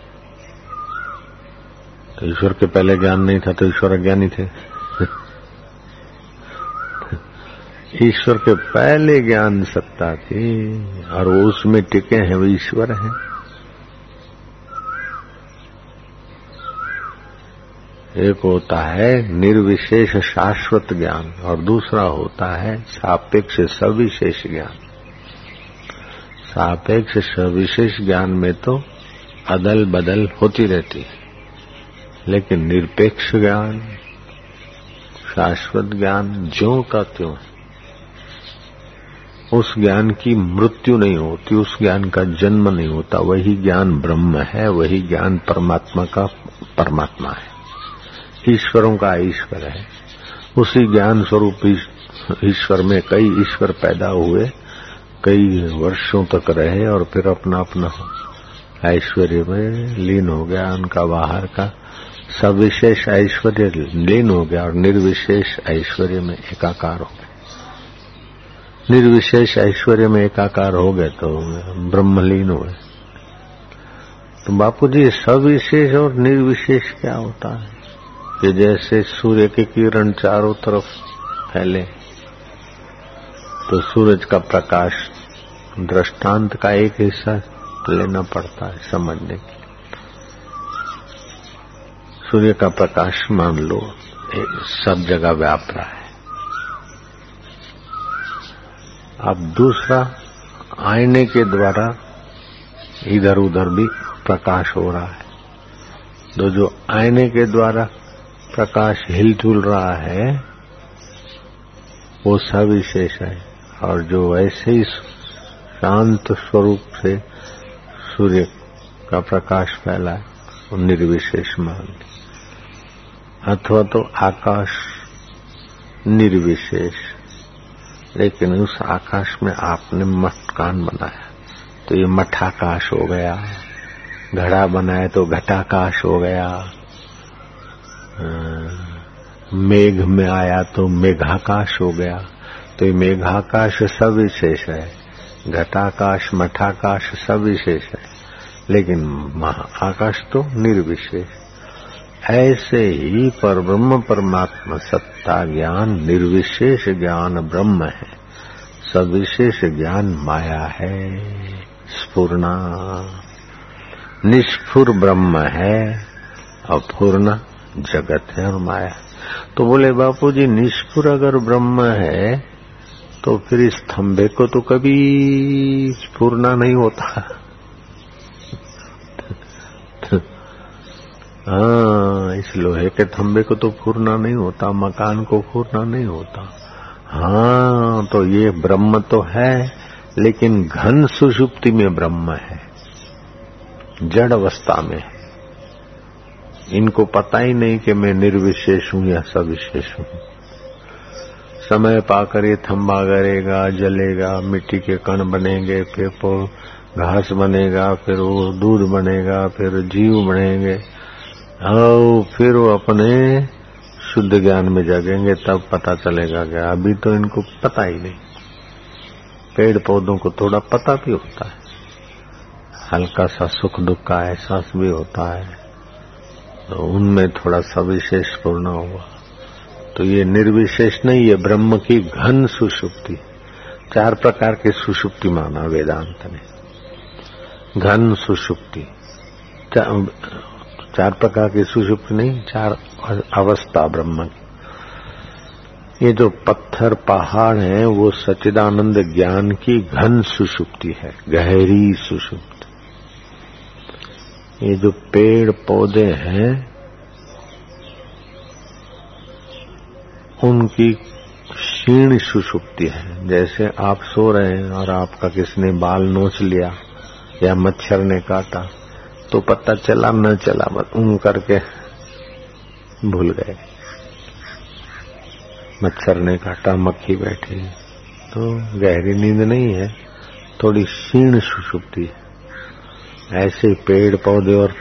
तो ईश्वर के पहले ज्ञान नहीं था तो ईश्वर अज्ञानी थे। ईश्वर के पहले ज्ञान सत्ता थी और वो उसमें टिके हैं, वो ईश्वर हैं। एक होता है निर्विशेष शाश्वत ज्ञान और दूसरा होता है सापेक्ष सविशेष ज्ञान। सापेक्ष सविशेष ज्ञान में तो अदल बदल होती रहती है। लेकिन निरपेक्ष ज्ञान, शाश्वत ज्ञान जो का त्यों उस ज्ञान की मृत्यु नहीं होती, उस ज्ञान का जन्म नहीं होता। वही ज्ञान ब्रह्म है, वही ज्ञान परमात्मा का परमात्मा है। ईश्वरों का ईश्वर है। उसी ज्ञान स्वरूप ईश्वर में कई ईश्वर पैदा हुए। कई वर्षों तक रहे और फिर अपना अपना ऐश्वर्य में लीन हो गया, उनका बाहर का सविशेष ऐश्वर्य लीन हो गया और निर्विशेष ऐश्वर्य में एकाकार हो गया निर्विशेष ऐश्वर्य में एकाकार हो गए तो ब्रह्मलीन हुए। तो बापू जी सविशेष और निर्विशेष क्या होता है? कि जैसे सूर्य के किरण चारों तरफ़ फैले तो सूरज का प्रकाश दृष्टांत का एक हिस्सा लेना पड़ता है समझने के सूर्य का प्रकाश मान लो सब जगह व्याप रहा है। अब दूसरा, आईने के द्वारा इधर उधर भी प्रकाश हो रहा है। तो जो आईने के द्वारा प्रकाश हिलजुल रहा है, वो सविशेष है, और जो ऐसे ही शांत स्वरूप से सूर्य का प्रकाश फैला वो निर्विशेष मान अथवा तो आकाश निर्विशेष, लेकिन उस आकाश में आपने मटकान बनाया। तो ये मठाकाश हो गया, घड़ा बनाया तो घटाकाश हो गया। मेघ में आया तो मेघाकाश हो गया। तो ये मेघाकाश सविशेष है। घटाकाश, मठाकाश सब विशेष है। लेकिन आकाश तो निर्विशेष। ऐसे ही पर ब्रह्म परमात्मा सत्ता ज्ञान निर्विशेष ज्ञान ब्रह्म है। सविशेष ज्ञान माया है। स्फूर्णा निष्फुर ब्रह्म है, अपूर्ण जगत है और माया। तो बोले बापू जी निष्पुर अगर ब्रह्म है तो फिर इस थंबे को तो कभी पूर्णा नहीं होता। हाँ इस लोहे के थंबे को तो फूरना नहीं होता, मकान को फूरना नहीं होता। हाँ तो ये ब्रह्म तो है, लेकिन घन सुषुप्ति में ब्रह्म है, जड़ अवस्था में है। इनको पता ही नहीं कि मैं निर्विशेष हूँ या सविशेष हूँ। समय पाकर ये थम्बा करेगा, जलेगा, मिट्टी के कण बनेंगे, फिर घास बनेगा, फिर वो दूध बनेगा, फिर जीव बनेंगे। और फिर वो अपने शुद्ध ज्ञान में जगेंगे, तब पता चलेगा क्या अभी तो इनको पता ही नहीं। पेड़ पौधों को थोड़ा पता भी होता है। हल्का सा सुख दुख का एहसास भी होता है। तो उनमें थोड़ा सविशेष पूर्ण हुआ तो ये निर्विशेष नहीं, ये ब्रह्म की घन सुषुप्ति। चार प्रकार की सुषुप्ति माना वेदांत ने। घन सुषुप्ति। चार प्रकार की सुषुप्ति नहीं, चार अवस्था ब्रह्म की। ये जो पत्थर पहाड़ है, वो सच्चिदानंद ज्ञान की घन सुषुप्ति है, गहरी सुषुप्ति। ये जो पेड़ पौधे हैं उनकी क्षीण सुषुप्ति है। जैसे आप सो रहे हैं और आपका किसने बाल नोच लिया या मच्छर ने काटा तो पता चला, न चला, बस ऊं करके भूल गए। मच्छर ने काटा, मक्खी बैठी। तो गहरी नींद नहीं है, थोड़ी क्षीण सुषुप्ति है। ऐसे पेड़ पौधे और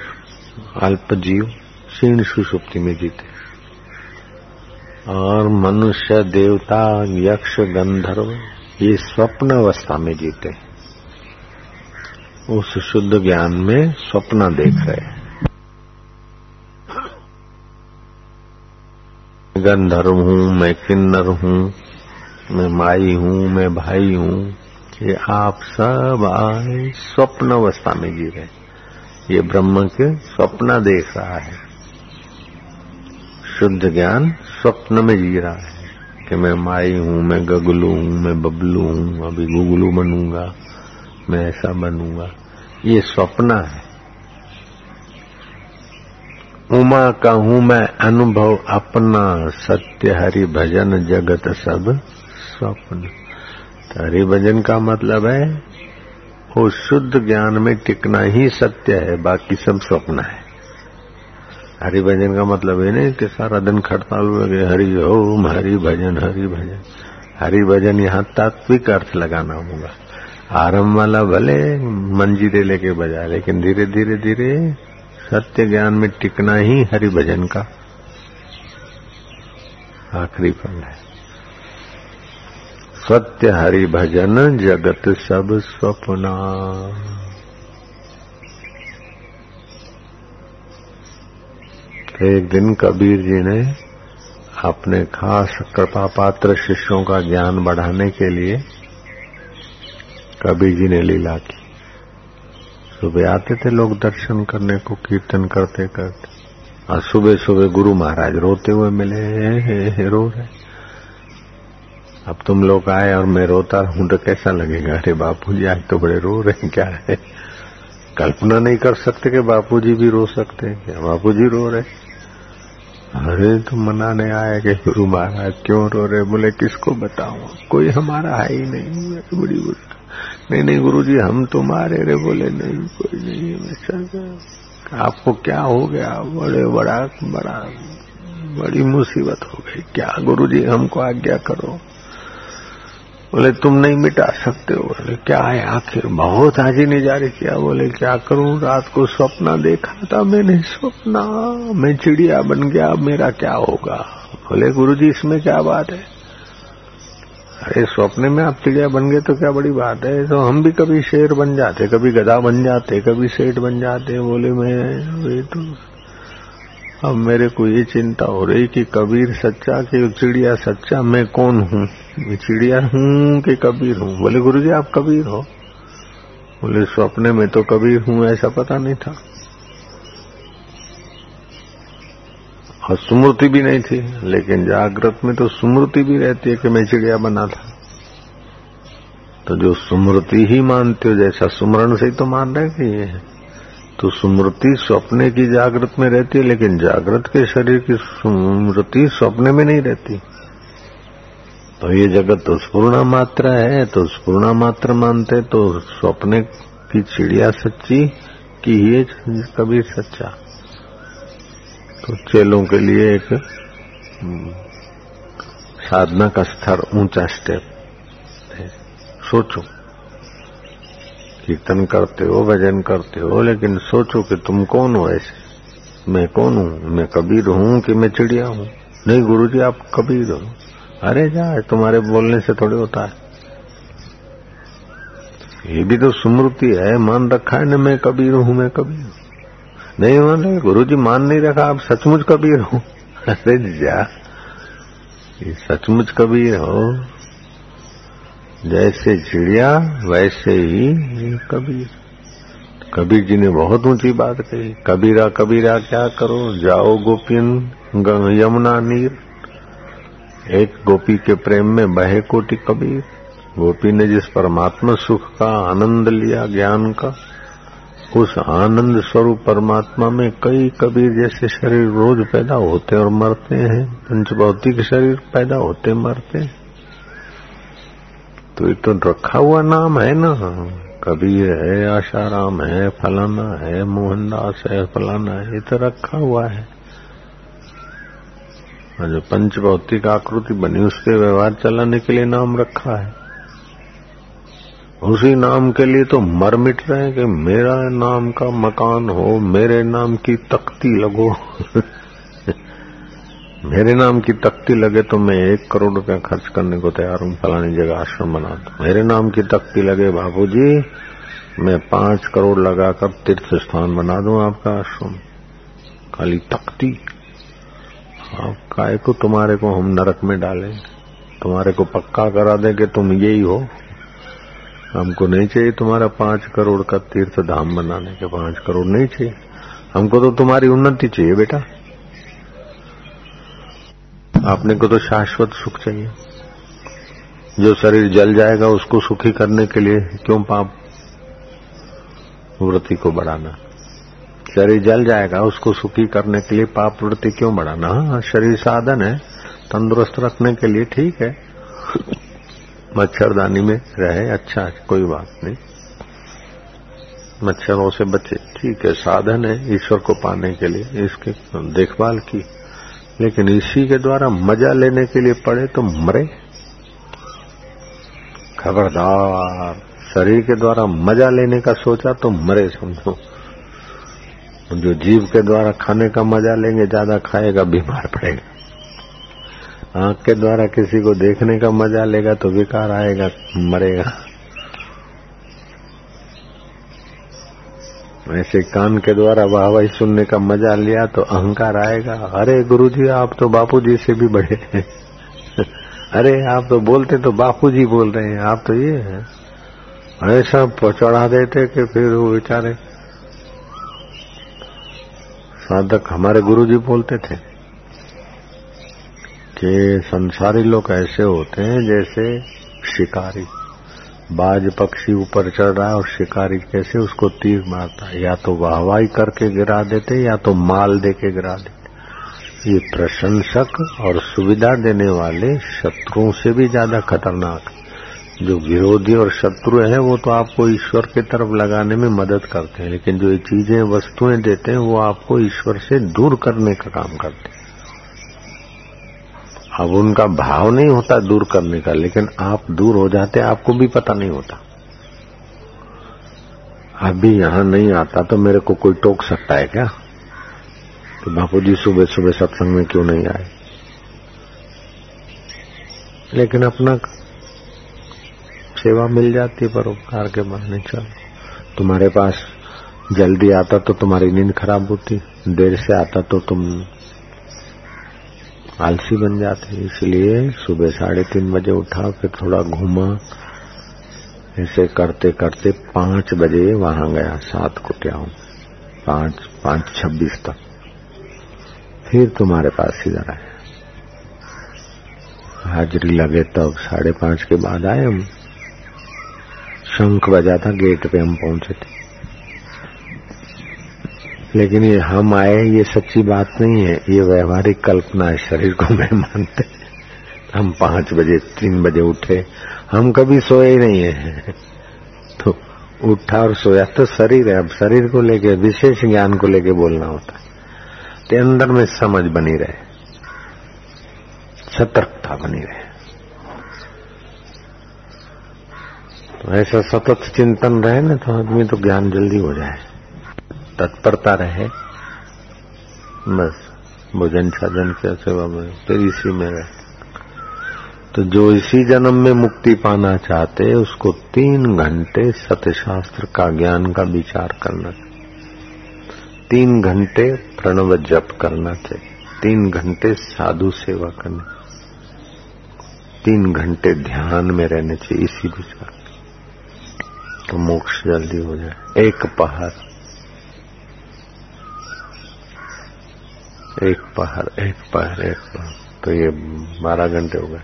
अल्प जीव क्षीण सुषुप्ति में जीते। और मनुष्य देवता यक्ष गंधर्व, ये स्वप्न अवस्था में जीते उस शुद्ध ज्ञान में स्वप्न देख रहे गंधर्व हूँ, मैं किन्नर हूँ, मैं माई हूँ, मैं भाई हूँ, ये आप सब आए स्वप्न अवस्था में जी रहे ये ब्रह्म के स्वप्न देख रहा है। शुद्ध ज्ञान स्वप्न में जी रहा है कि मैं माई हूँ, मैं गगलू हूँ, मैं बबलू हूँ, अभी गुगलू बनूँगा, मैं ऐसा बनूँगा। ये स्वप्न है। उमा का हूँ मैं अनुभव अपना, सत्य हरि भजन जगत सब स्वप्न। तो हरि भजन का मतलब है, वो शुद्ध ज्ञान में टिकना ही सत्य है, बाकी सब स्वप्न है। हरि भजन का मतलब ये नहीं कि सारा दिन खड़ताल हुए हरि ओम, हरि भजन हरि भजन। हरि भजन यहाँ तात्विक अर्थ लगाना होगा। आरंभ वाला भले मंजीरे लेके बजा, लेकिन धीरे धीरे धीरे सत्य ज्ञान में टिकना ही हरि भजन का आखिरी फल है। सत्य हरि भजन जगत सब स्वप्ना। एक दिन कबीर जी ने अपने खास कृपा पात्र शिष्यों का ज्ञान बढ़ाने के लिए कबीर जी ने लीला की। सुबह आते थे लोग दर्शन करने को, कीर्तन करते करते। और सुबह सुबह गुरु महाराज रोते हुए मिले, हे हे हे, रो रहे अब तुम लोग आए और मैं रोता हूँ तो कैसा लगेगा? अरे बापू जी, आज तो बड़े रो रहे हैं, क्या है? कल्पना नहीं कर सकते कि बापू जी भी रो सकते हैं, क्या बापू जी रो रहे अरे तो मनाने आए कि गुरु महाराज, क्यों रो रहे? बोले, किसको बताऊँ? कोई हमारा है ही नहीं बड़ी बुरी नहीं नहीं गुरु जी हम तो मारे रे। बोले, नहीं, कोई नहीं वैसा आपको क्या हो गया? बड़े बड़ा बड़ा, बड़ी मुसीबत हो गई। क्या गुरु जी हमको आज्ञा करो? बोले, तुम नहीं मिटा सकते हो। बोले, क्या है आखिर? बहुत हाजी ने जारी किया। बोले, क्या करूँ? रात को सपना देखा था मैंने, सपना। मैं चिड़िया बन गया, मेरा क्या होगा? बोले गुरु जी इसमें क्या बात है? अरे स्वप्न में आप चिड़िया बन गए तो क्या बड़ी बात है? तो हम भी कभी शेर बन जाते, कभी गधा बन जाते, कभी सेठ बन जाते। बोले, मैं वे तो अब मेरे को ये चिंता हो रही कि कबीर सच्चा कि चिड़िया सच्चा, मैं कौन हूँ? चिड़िया हूँ कि कबीर हूँ? बोले गुरु जी आप कबीर हो। बोले स्वप्न में तो कबीर हूँ, ऐसा पता नहीं था। और स्मृति भी नहीं थी, लेकिन जागृत में तो स्मृति भी रहती है कि मैं चिड़िया बना था। तो जो स्मृति ही मानते हो, जैसा सुमरण से ही तो मान रहे कि ये है। तो स्मृति स्वप्ने की जागृत में रहती है लेकिन जागृत के शरीर की स्मृति स्वप्ने में नहीं रहती। तो ये जगत तो स्पूर्णा मात्रा है तो स्पूर्णा मात्र मानते तो स्वप्ने की चिड़िया सच्ची कि ये कभी सच्चा। तो चेलों के लिए एक हम्म, साधना का स्तर ऊँचा स्टेप है। सोचो। कीर्तन करते हो, भजन करते हो, लेकिन सोचो कि तुम कौन हो ऐसे? मैं कौन हूँ? मैं कबीर हूँ कि मैं चिड़िया हूँ? नहीं गुरु जी आप कबीर हो। अरे जा तुम्हारे बोलने से थोड़े होता है। ये भी तो स्मृति है, मान रखा है ना, मैं कबीर हूँ, मैं कबीर हूँ। नहीं, मान रहे गुरु जी मान नहीं रखा, आप सचमुच कबीर हो। अरे जा सचमुच कबीर हो। जैसे चिड़िया, वैसे ही कबीर। कबीर जी ने बहुत ऊँची बात कही, कबीरा कबीरा, क्या करो? जाओ गोपिन यमुना, नीर। एक गोपी के प्रेम में बहे कोटि कबीर। गोपी ने जिस परमात्मा सुख का आनंद लिया, ज्ञान का, उस आनंद स्वरूप परमात्मा में कई कबीर जैसे शरीर रोज पैदा होते और मरते हैं। पंच भौतिक शरीर पैदा होते, मरते तो ये तो रखा हुआ नाम है ना। कबीर है आशाराम है, फलाना है, मोहनदास है, फलाना है, ये तो रखा हुआ है। जो पंच भौतिक आकृति बनी, उसके व्यवहार चलाने के लिए नाम रखा है। उसी नाम के लिए तो मर मिट रहे हैं कि मेरा नाम का मकान हो, मेरे नाम की तख्ती लगो। मेरे नाम की तख्ती लगे तो मैं एक करोड़ रुपया खर्च करने को तैयार हूँ, फलानी जगह आश्रम बना दू। मेरे नाम की तख्ती लगे, बाबूजी, मैं पाँच करोड़ लगाकर तीर्थ स्थान बना दूँ आपका आश्रम। खाली तख्ती। आप काय को तुम्हारे को हम नरक में डाले? तुम्हारे को पक्का करा दें कि तुम यही हो? हमको नहीं चाहिए तुम्हारा पाँच करोड़ का तीर्थ धाम बनाने के, पाँच करोड़ नहीं चाहिए। हमको तो तुम्हारी उन्नति चाहिए बेटा। आपने को तो शाश्वत सुख चाहिए। जो शरीर जल जाएगा, उसको सुखी करने के लिए क्यों पाप? वृत्ति को बढ़ाना। शरीर जल जाएगा, उसको सुखी करने के लिए पाप वृत्ति क्यों बढ़ाना? हाँ शरीर साधन है, तंदुरुस्त रखने के लिए ठीक है। मच्छरदानी में रहे अच्छा कोई बात नहीं। मच्छरों से बचे, ठीक है, साधन है ईश्वर को पाने के लिए, इसके देखभाल की। लेकिन इसी के द्वारा मज़ा लेने के लिए पड़े तो मरे। खबरदार, शरीर के द्वारा मज़ा लेने का सोचा तो मरे समझो। जो जीव के द्वारा खाने का मज़ा लेंगे, ज़्यादा खाएगा, बीमार पड़ेगा। आँख के द्वारा किसी को देखने का मज़ा लेगा तो विकार आएगा, मरेगा। ऐसे कान के द्वारा वाह वाहवाही सुनने का मज़ा लिया तो अहंकार आएगा। अरे गुरुजी, आप तो बापू जी से भी बड़े हैं। अरे, आप तो बोलते तो बापू जी बोल रहे हैं, आप तो ये है। ऐसा चढ़ा देते कि फिर वो बेचारे साधक हमारे गुरुजी बोलते थे कि संसारी लोग ऐसे होते हैं जैसे शिकारी। बाज पक्षी ऊपर चढ़ रहा है और शिकारी कैसे उसको तीर मारता है? या तो वाहवाही करके गिरा देते, या तो माल दे के गिरा देते। ये प्रशंसक और सुविधा देने वाले शत्रुओं से भी ज़्यादा खतरनाक जो विरोधी और शत्रु है, वो तो आपको ईश्वर की तरफ़ लगाने में मदद करते हैं, लेकिन जो ये चीज़ें, वस्तुएँ देते हैं, वो आपको ईश्वर से दूर करने का काम करते हैं। अब उनका भाव नहीं होता दूर करने का, लेकिन आप दूर हो जाते, आपको भी पता नहीं होता। अभी यहाँ नहीं आता तो मेरे को कोई टोक सकता है क्या? कि बापू जी सुबह सुबह सत्संग में क्यों नहीं आए? लेकिन अपना सेवा मिल जाती परोपकार के बहाने चलो। तुम्हारे पास जल्दी आता तो तुम्हारी नींद खराब होती, देर से आता तो तुम आलसी बन जाते इसलिए सुबह साढ़े तीन बजे उठा, फिर थोड़ा घूमा। ऐसे करते करते पाँच बजे वहाँ गया, सात को क्या पाँच पाँच छब्बीस तक। फिर तुम्हारे पास इधर आए हाजिरी लगे तब साढ़े पाँच के बाद आए हम। शंख बजा था, गेट पे हम पहुँचे थे। लेकिन ये हम आए, ये सच्ची बात नहीं है, ये व्यवहारिक कल्पना है, शरीर को मैं मानते हम पाँच बजे, तीन बजे उठे, हम कभी सोए ही नहीं है। तो उठा और सोया तो शरीर है, अब शरीर को लेके, विशेष ज्ञान को लेके बोलना होता है। तो अंदर में समझ बनी रहे, सतर्कता बनी रहे। तो ऐसा सतत चिंतन रहे ना तो आदमी तो ज्ञान जल्दी हो जाए। तत्परता रहे। बस भोजन साधन के सेवा में, फिर इसी में रहे। तो जो इसी जन्म में मुक्ति पाना चाहते, उसको तीन घंटे सत्यशास्त्र का ज्ञान का विचार करना चाहिए। तीन घंटे प्रणव जप करना चाहिए। तीन घंटे साधु सेवा करनी तीन घंटे ध्यान में रहने चाहिए, इसी विचार तो मोक्ष जल्दी हो जाए। एक पहर एक पहर एक पहर एक पहर। तो ये बारह घंटे हो गए।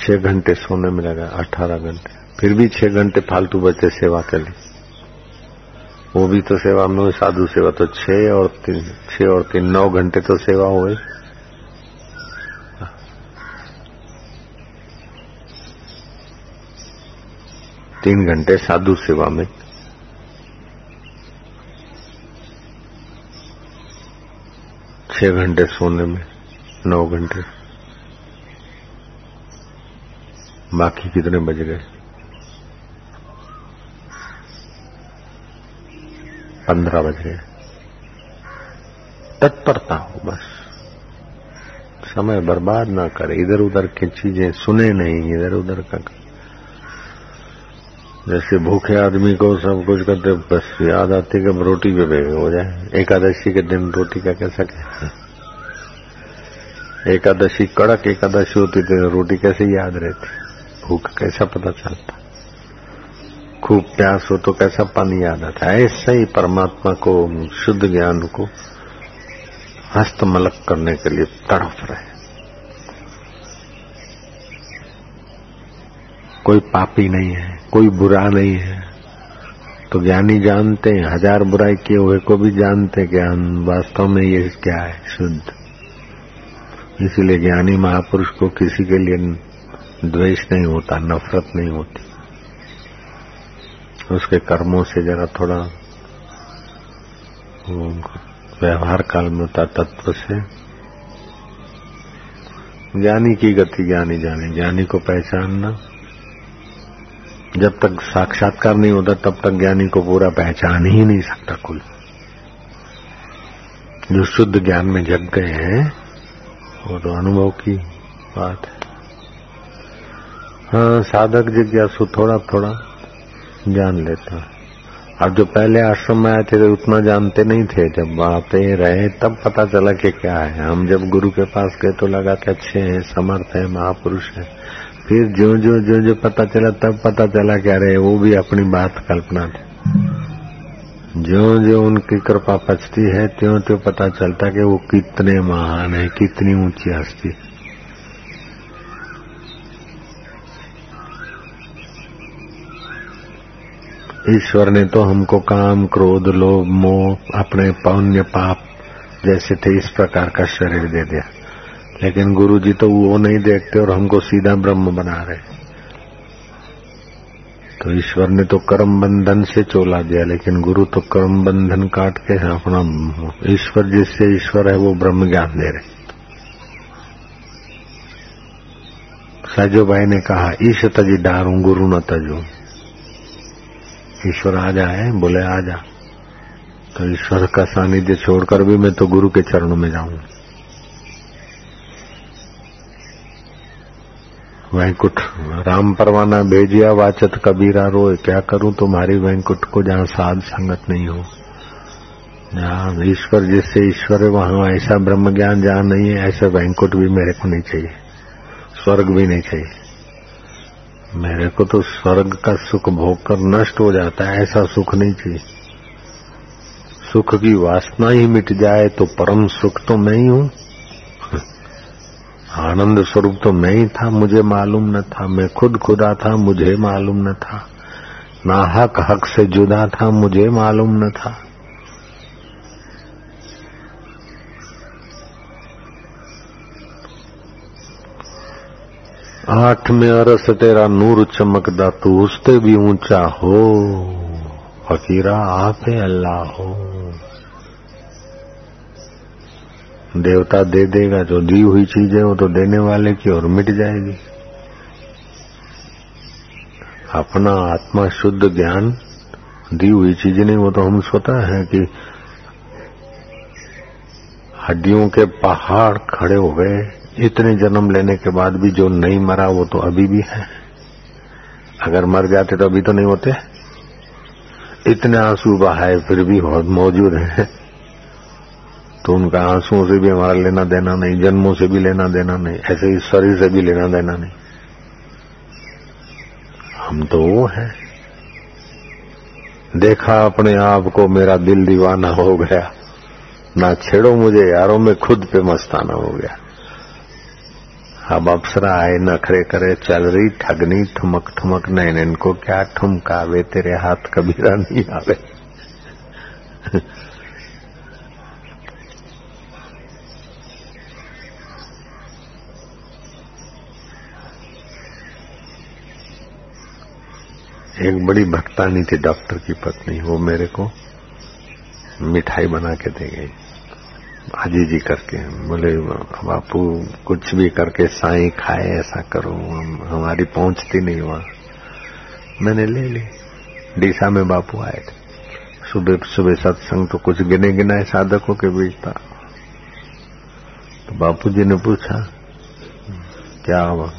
छह घंटे सोने में लगा, अठारह घंटे। फिर भी छह घंटे फालतू बचे सेवा के लिए वो भी तो सेवा, में साधु सेवा तो छह और तीन, छह और तीन, नौ घंटे तो सेवा हुए तीन घंटे साधु सेवा में। छह घंटे सोने में, नौ घंटे। बाकी कितने बज गए? पंद्रह बज गए। तत्परता हो बस। समय बर्बाद ना करे। इधर उधर की चीज़ें सुने नहीं इधर उधर का जैसे भूखे आदमी को सब कुछ करते, बस याद आती कि हम रोटी पे बेग हो जाए। एकादशी के दिन रोटी का कैसा क्या? एकादशी कड़क एकादशी होती थी रोटी कैसे याद रहती? भूख कैसा पता चलता? खूब प्यास हो तो कैसा पानी याद आता ऐसा ही परमात्मा को, शुद्ध ज्ञान को हस्तमलक करने के लिए तड़फ रहे। कोई पापी नहीं है। कोई बुरा नहीं है। तो ज्ञानी जानते हैं, हज़ार बुराई किए हुए को भी जानते ज्ञान वास्तव में ये क्या है, शुद्ध। इसीलिए ज्ञानी महापुरुष को किसी के लिए द्वेष नहीं होता, नफरत नहीं होती। उसके कर्मों से जरा थोड़ा व्यवहार काल में होता, तत्व से। ज्ञानी की गति ज्ञानी जाने, ज्ञानी को पहचानना। जब तक साक्षात्कार नहीं होता, तब तक ज्ञानी को पूरा पहचान ही नहीं सकता कोई जो शुद्ध ज्ञान में जग गए हैं, वो तो अनुभव की बात है। हाँ साधक जिज्ञासु थोड़ा थोड़ा जान लेता अब जो पहले आश्रम में आए थे तो उतना जानते नहीं थे। जब आते रहे, तब पता चला कि क्या है। हम जब गुरु के पास गए तो लगा कि अच्छे हैं, समर्थ है, महापुरुष है। फिर जो जो जो जो पता चला, तब पता चला क्या रहे वो भी अपनी बात कल्पना थी। जो जो उनकी कृपा पचती है त्यों त्यों पता चलता कि वो कितने महान है, कितनी ऊँची हस्ती ईश्वर ने तो हमको काम, क्रोध, लोभ, मोह, अपने पौन्य पाप जैसे थे, इस प्रकार का शरीर दे दिया। लेकिन गुरु जी तो वो नहीं देखते और हमको सीधा ब्रह्म बना रहे तो ईश्वर ने तो कर्म बंधन से चोला दिया, लेकिन गुरु तो कर्म बंधन काट के अपना ईश्वर जिससे ईश्वर है, वो ब्रह्म ज्ञान दे रहे साजो भाई ने कहा, ईश तजी डारू, गुरु न तजू। ईश्वर आ जाए, बोले, आ जा। तो ईश्वर का सानिध्य छोड़कर भी मैं तो गुरु के चरणों में जाऊँगा वैंकुट, राम परवाना भेजिया, वाचत कबीरा रोए। क्या करूँ तुम्हारी वैंकुट को जहाँ साध संगत नहीं हो? जहाँ ईश्वर जिससे ईश्वर है, वहाँ ऐसा ब्रह्म ज्ञान जहाँ नहीं है, ऐसा वैंकुट भी मेरे को नहीं चाहिए। स्वर्ग भी नहीं चाहिए। मेरे को तो स्वर्ग का सुख भोग कर नष्ट हो जाता है, ऐसा सुख नहीं चाहिए। सुख की वासना ही मिट जाए तो परम सुख तो मैं ही हूँ। आनंद स्वरूप तो मैं ही था, मुझे मालूम न था, मैं खुद खुदा था, मुझे मालूम न था। ना हक हक से जुदा था, मुझे मालूम न था। आठ में अरस तेरा नूर चमकदा, तू उसते भी ऊँचा हो, फकीरा आप अल्लाह हो। देवता दे देगा, जो दी हुई चीज़ है वो तो देने वाले की और मिट जाएगी। अपना आत्मा शुद्ध ज्ञान, दी हुई चीज़ नहीं, वो तो हम स्वतः है कि हड्डियों के पहाड़ खड़े हो गए। इतने जन्म लेने के बाद भी जो नहीं मरा, वो तो अभी भी है। अगर मर जाते तो अभी तो नहीं होते। इतने आँसू बहाए, फिर भी मौजूद है। तो उनका आंसुओं से भी हमारा लेना देना नहीं, जन्मों से भी लेना देना नहीं, ऐसे ही शरीर से भी लेना देना नहीं। हम तो वो है। देखा अपने आप को मेरा दिल दीवाना हो गया। ना छेड़ो मुझे यारों में खुद पे मस्ताना हो गया। अब अप्सरा आए नखरे करे, चल रही ठगनी ठुमक ठुमक नैन इनको क्या ठुमकावे, तेरे हाथ कबीरा नहीं आवे। एक बड़ी भक्तानी थी डॉक्टर की पत्नी वो मेरे को मिठाई बना के दे गई। आजी जी करके बोले बापू कुछ भी करके साई खाए ऐसा करो हम, हमारी पहुँचती नहीं वहाँ। मैंने ले ली। डीसा में बापू आए थे। सुबह सुबह सत्संग तो कुछ गिने गिनाए साधकों के बीच था। तो बापू जी ने पूछा क्या हुआ?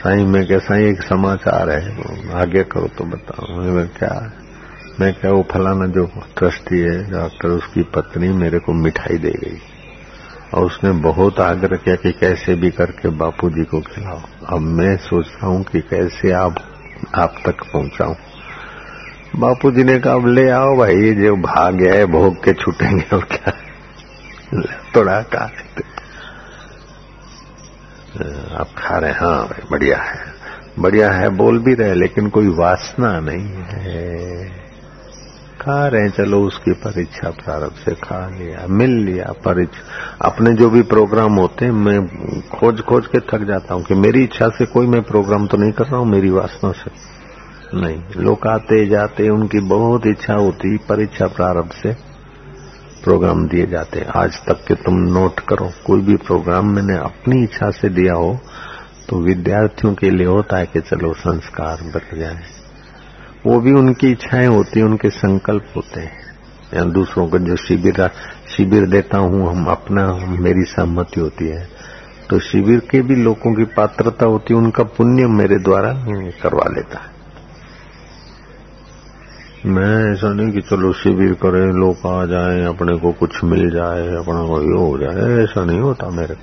साई, में क्या साई, एक समाचार है। आगे करो तो बताओ। मैं क्या? मैं क्या वो फलाना जो ट्रस्टी है डॉक्टर, उसकी पत्नी मेरे को मिठाई दे गई। और उसने बहुत आग्रह किया कि कैसे भी करके बापू जी को खिलाओ। अब मैं सोच रहा हूँ कि कैसे आप आप तक पहुंचाऊं। बापू जी ने कहा, अब ले आओ भाई जो भाग्य है, भोग के छूटेंगे और क्या? थोड़ा का आप खा रहे हैं। हाँ भाई, बढ़िया है। बढ़िया है, बोल भी रहे लेकिन कोई वासना नहीं है। खा रहे हैं, चलो उसकी परीक्षा प्रारंभ से खा लिया, मिल लिया परीक्षा। अपने जो भी प्रोग्राम होते हैं, मैं खोज खोज के थक जाता हूँ कि मेरी इच्छा से कोई मैं प्रोग्राम तो नहीं कर रहा हूँ, मेरी वासना से नहीं। लोग आते जाते उनकी बहुत इच्छा होती परीक्षा प्रारंभ से। प्रोग्राम दिए जाते हैं। आज तक के तुम नोट करो, कोई भी प्रोग्राम मैंने अपनी इच्छा से दिया हो तो विद्यार्थियों के लिए होता है कि चलो संस्कार बच जाए। वो भी उनकी इच्छाएँ होती उनके संकल्प होते हैं। या दूसरों को जो शिविर शिविर देता हूँ, हम अपना, मेरी सहमति होती है। तो शिविर के भी लोगों की पात्रता होती है, उनका पुण्य मेरे द्वारा करवा लेता है। मैं ऐसा नहीं कि चलो शिविर करें, लोग आ जाए, अपने को कुछ मिल जाए, अपना को ये हो जाए, ऐसा नहीं होता मेरे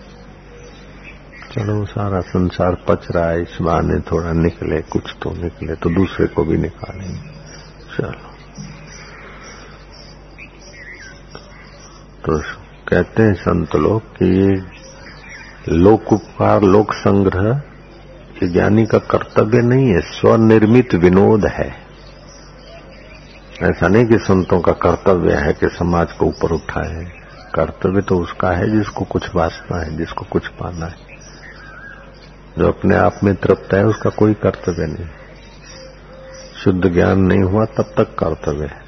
चलो सारा संसार पच रहा है, इस बार बहाने थोड़ा निकले, कुछ तो निकले तो दूसरे को भी निकालेंगे। चलो। तो कहते हैं संत लोग कि ये लोक उपकार लोक संग्रह ज्ञानी का कर्तव्य नहीं है, स्वनिर्मित विनोद है। ऐसा नहीं कि संतों का कर्तव्य है कि समाज को ऊपर उठाए। कर्तव्य तो उसका है जिसको कुछ वासना है, जिसको कुछ पाना है। जो अपने आप में तृप्त है, उसका कोई कर्तव्य नहीं। शुद्ध ज्ञान नहीं हुआ, तब तक कर्तव्य है।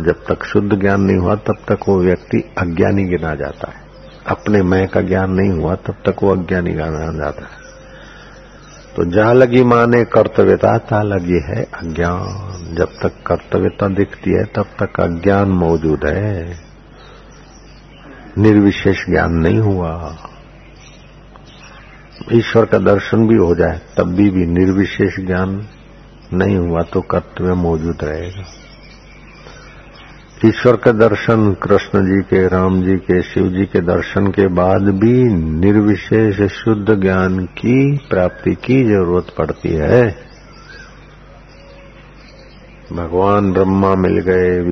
जब तक शुद्ध ज्ञान नहीं हुआ, तब तक वो व्यक्ति अज्ञानी गिना जाता है। अपने मैं का ज्ञान नहीं हुआ, तब तक वो अज्ञानी गिना जाता है। तो जहाँ लगी माने कर्तव्यता ता लगी है अज्ञान। जब तक कर्तव्यता दिखती है तब तक अज्ञान मौजूद है। निर्विशेष ज्ञान नहीं हुआ। ईश्वर का दर्शन भी हो जाए तब भी, भी निर्विशेष ज्ञान नहीं हुआ तो कर्तव्य मौजूद रहेगा। ईश्वर के दर्शन, कृष्ण जी के, राम जी के, शिव जी के दर्शन के बाद भी निर्विशेष शुद्ध ज्ञान की प्राप्ति की ज़रूरत पड़ती है। भगवान ब्रह्मा मिल गए।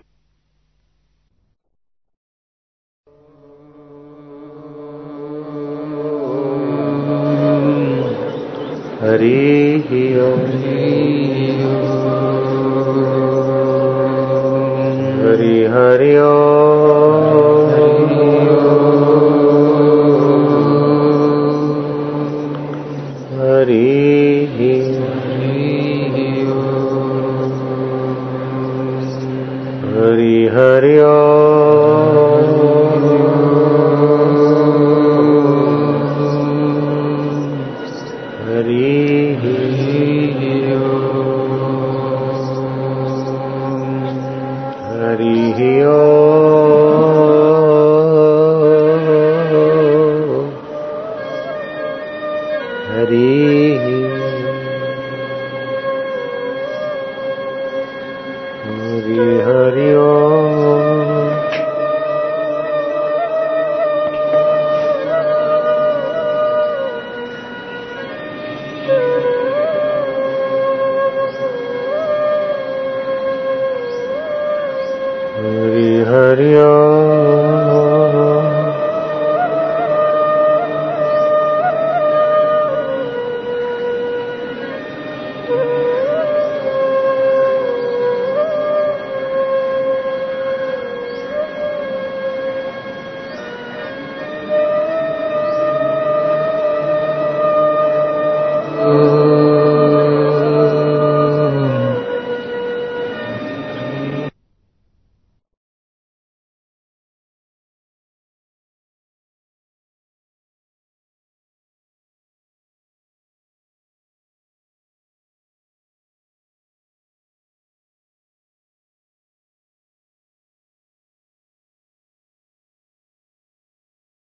हरि ओम। हरि ओ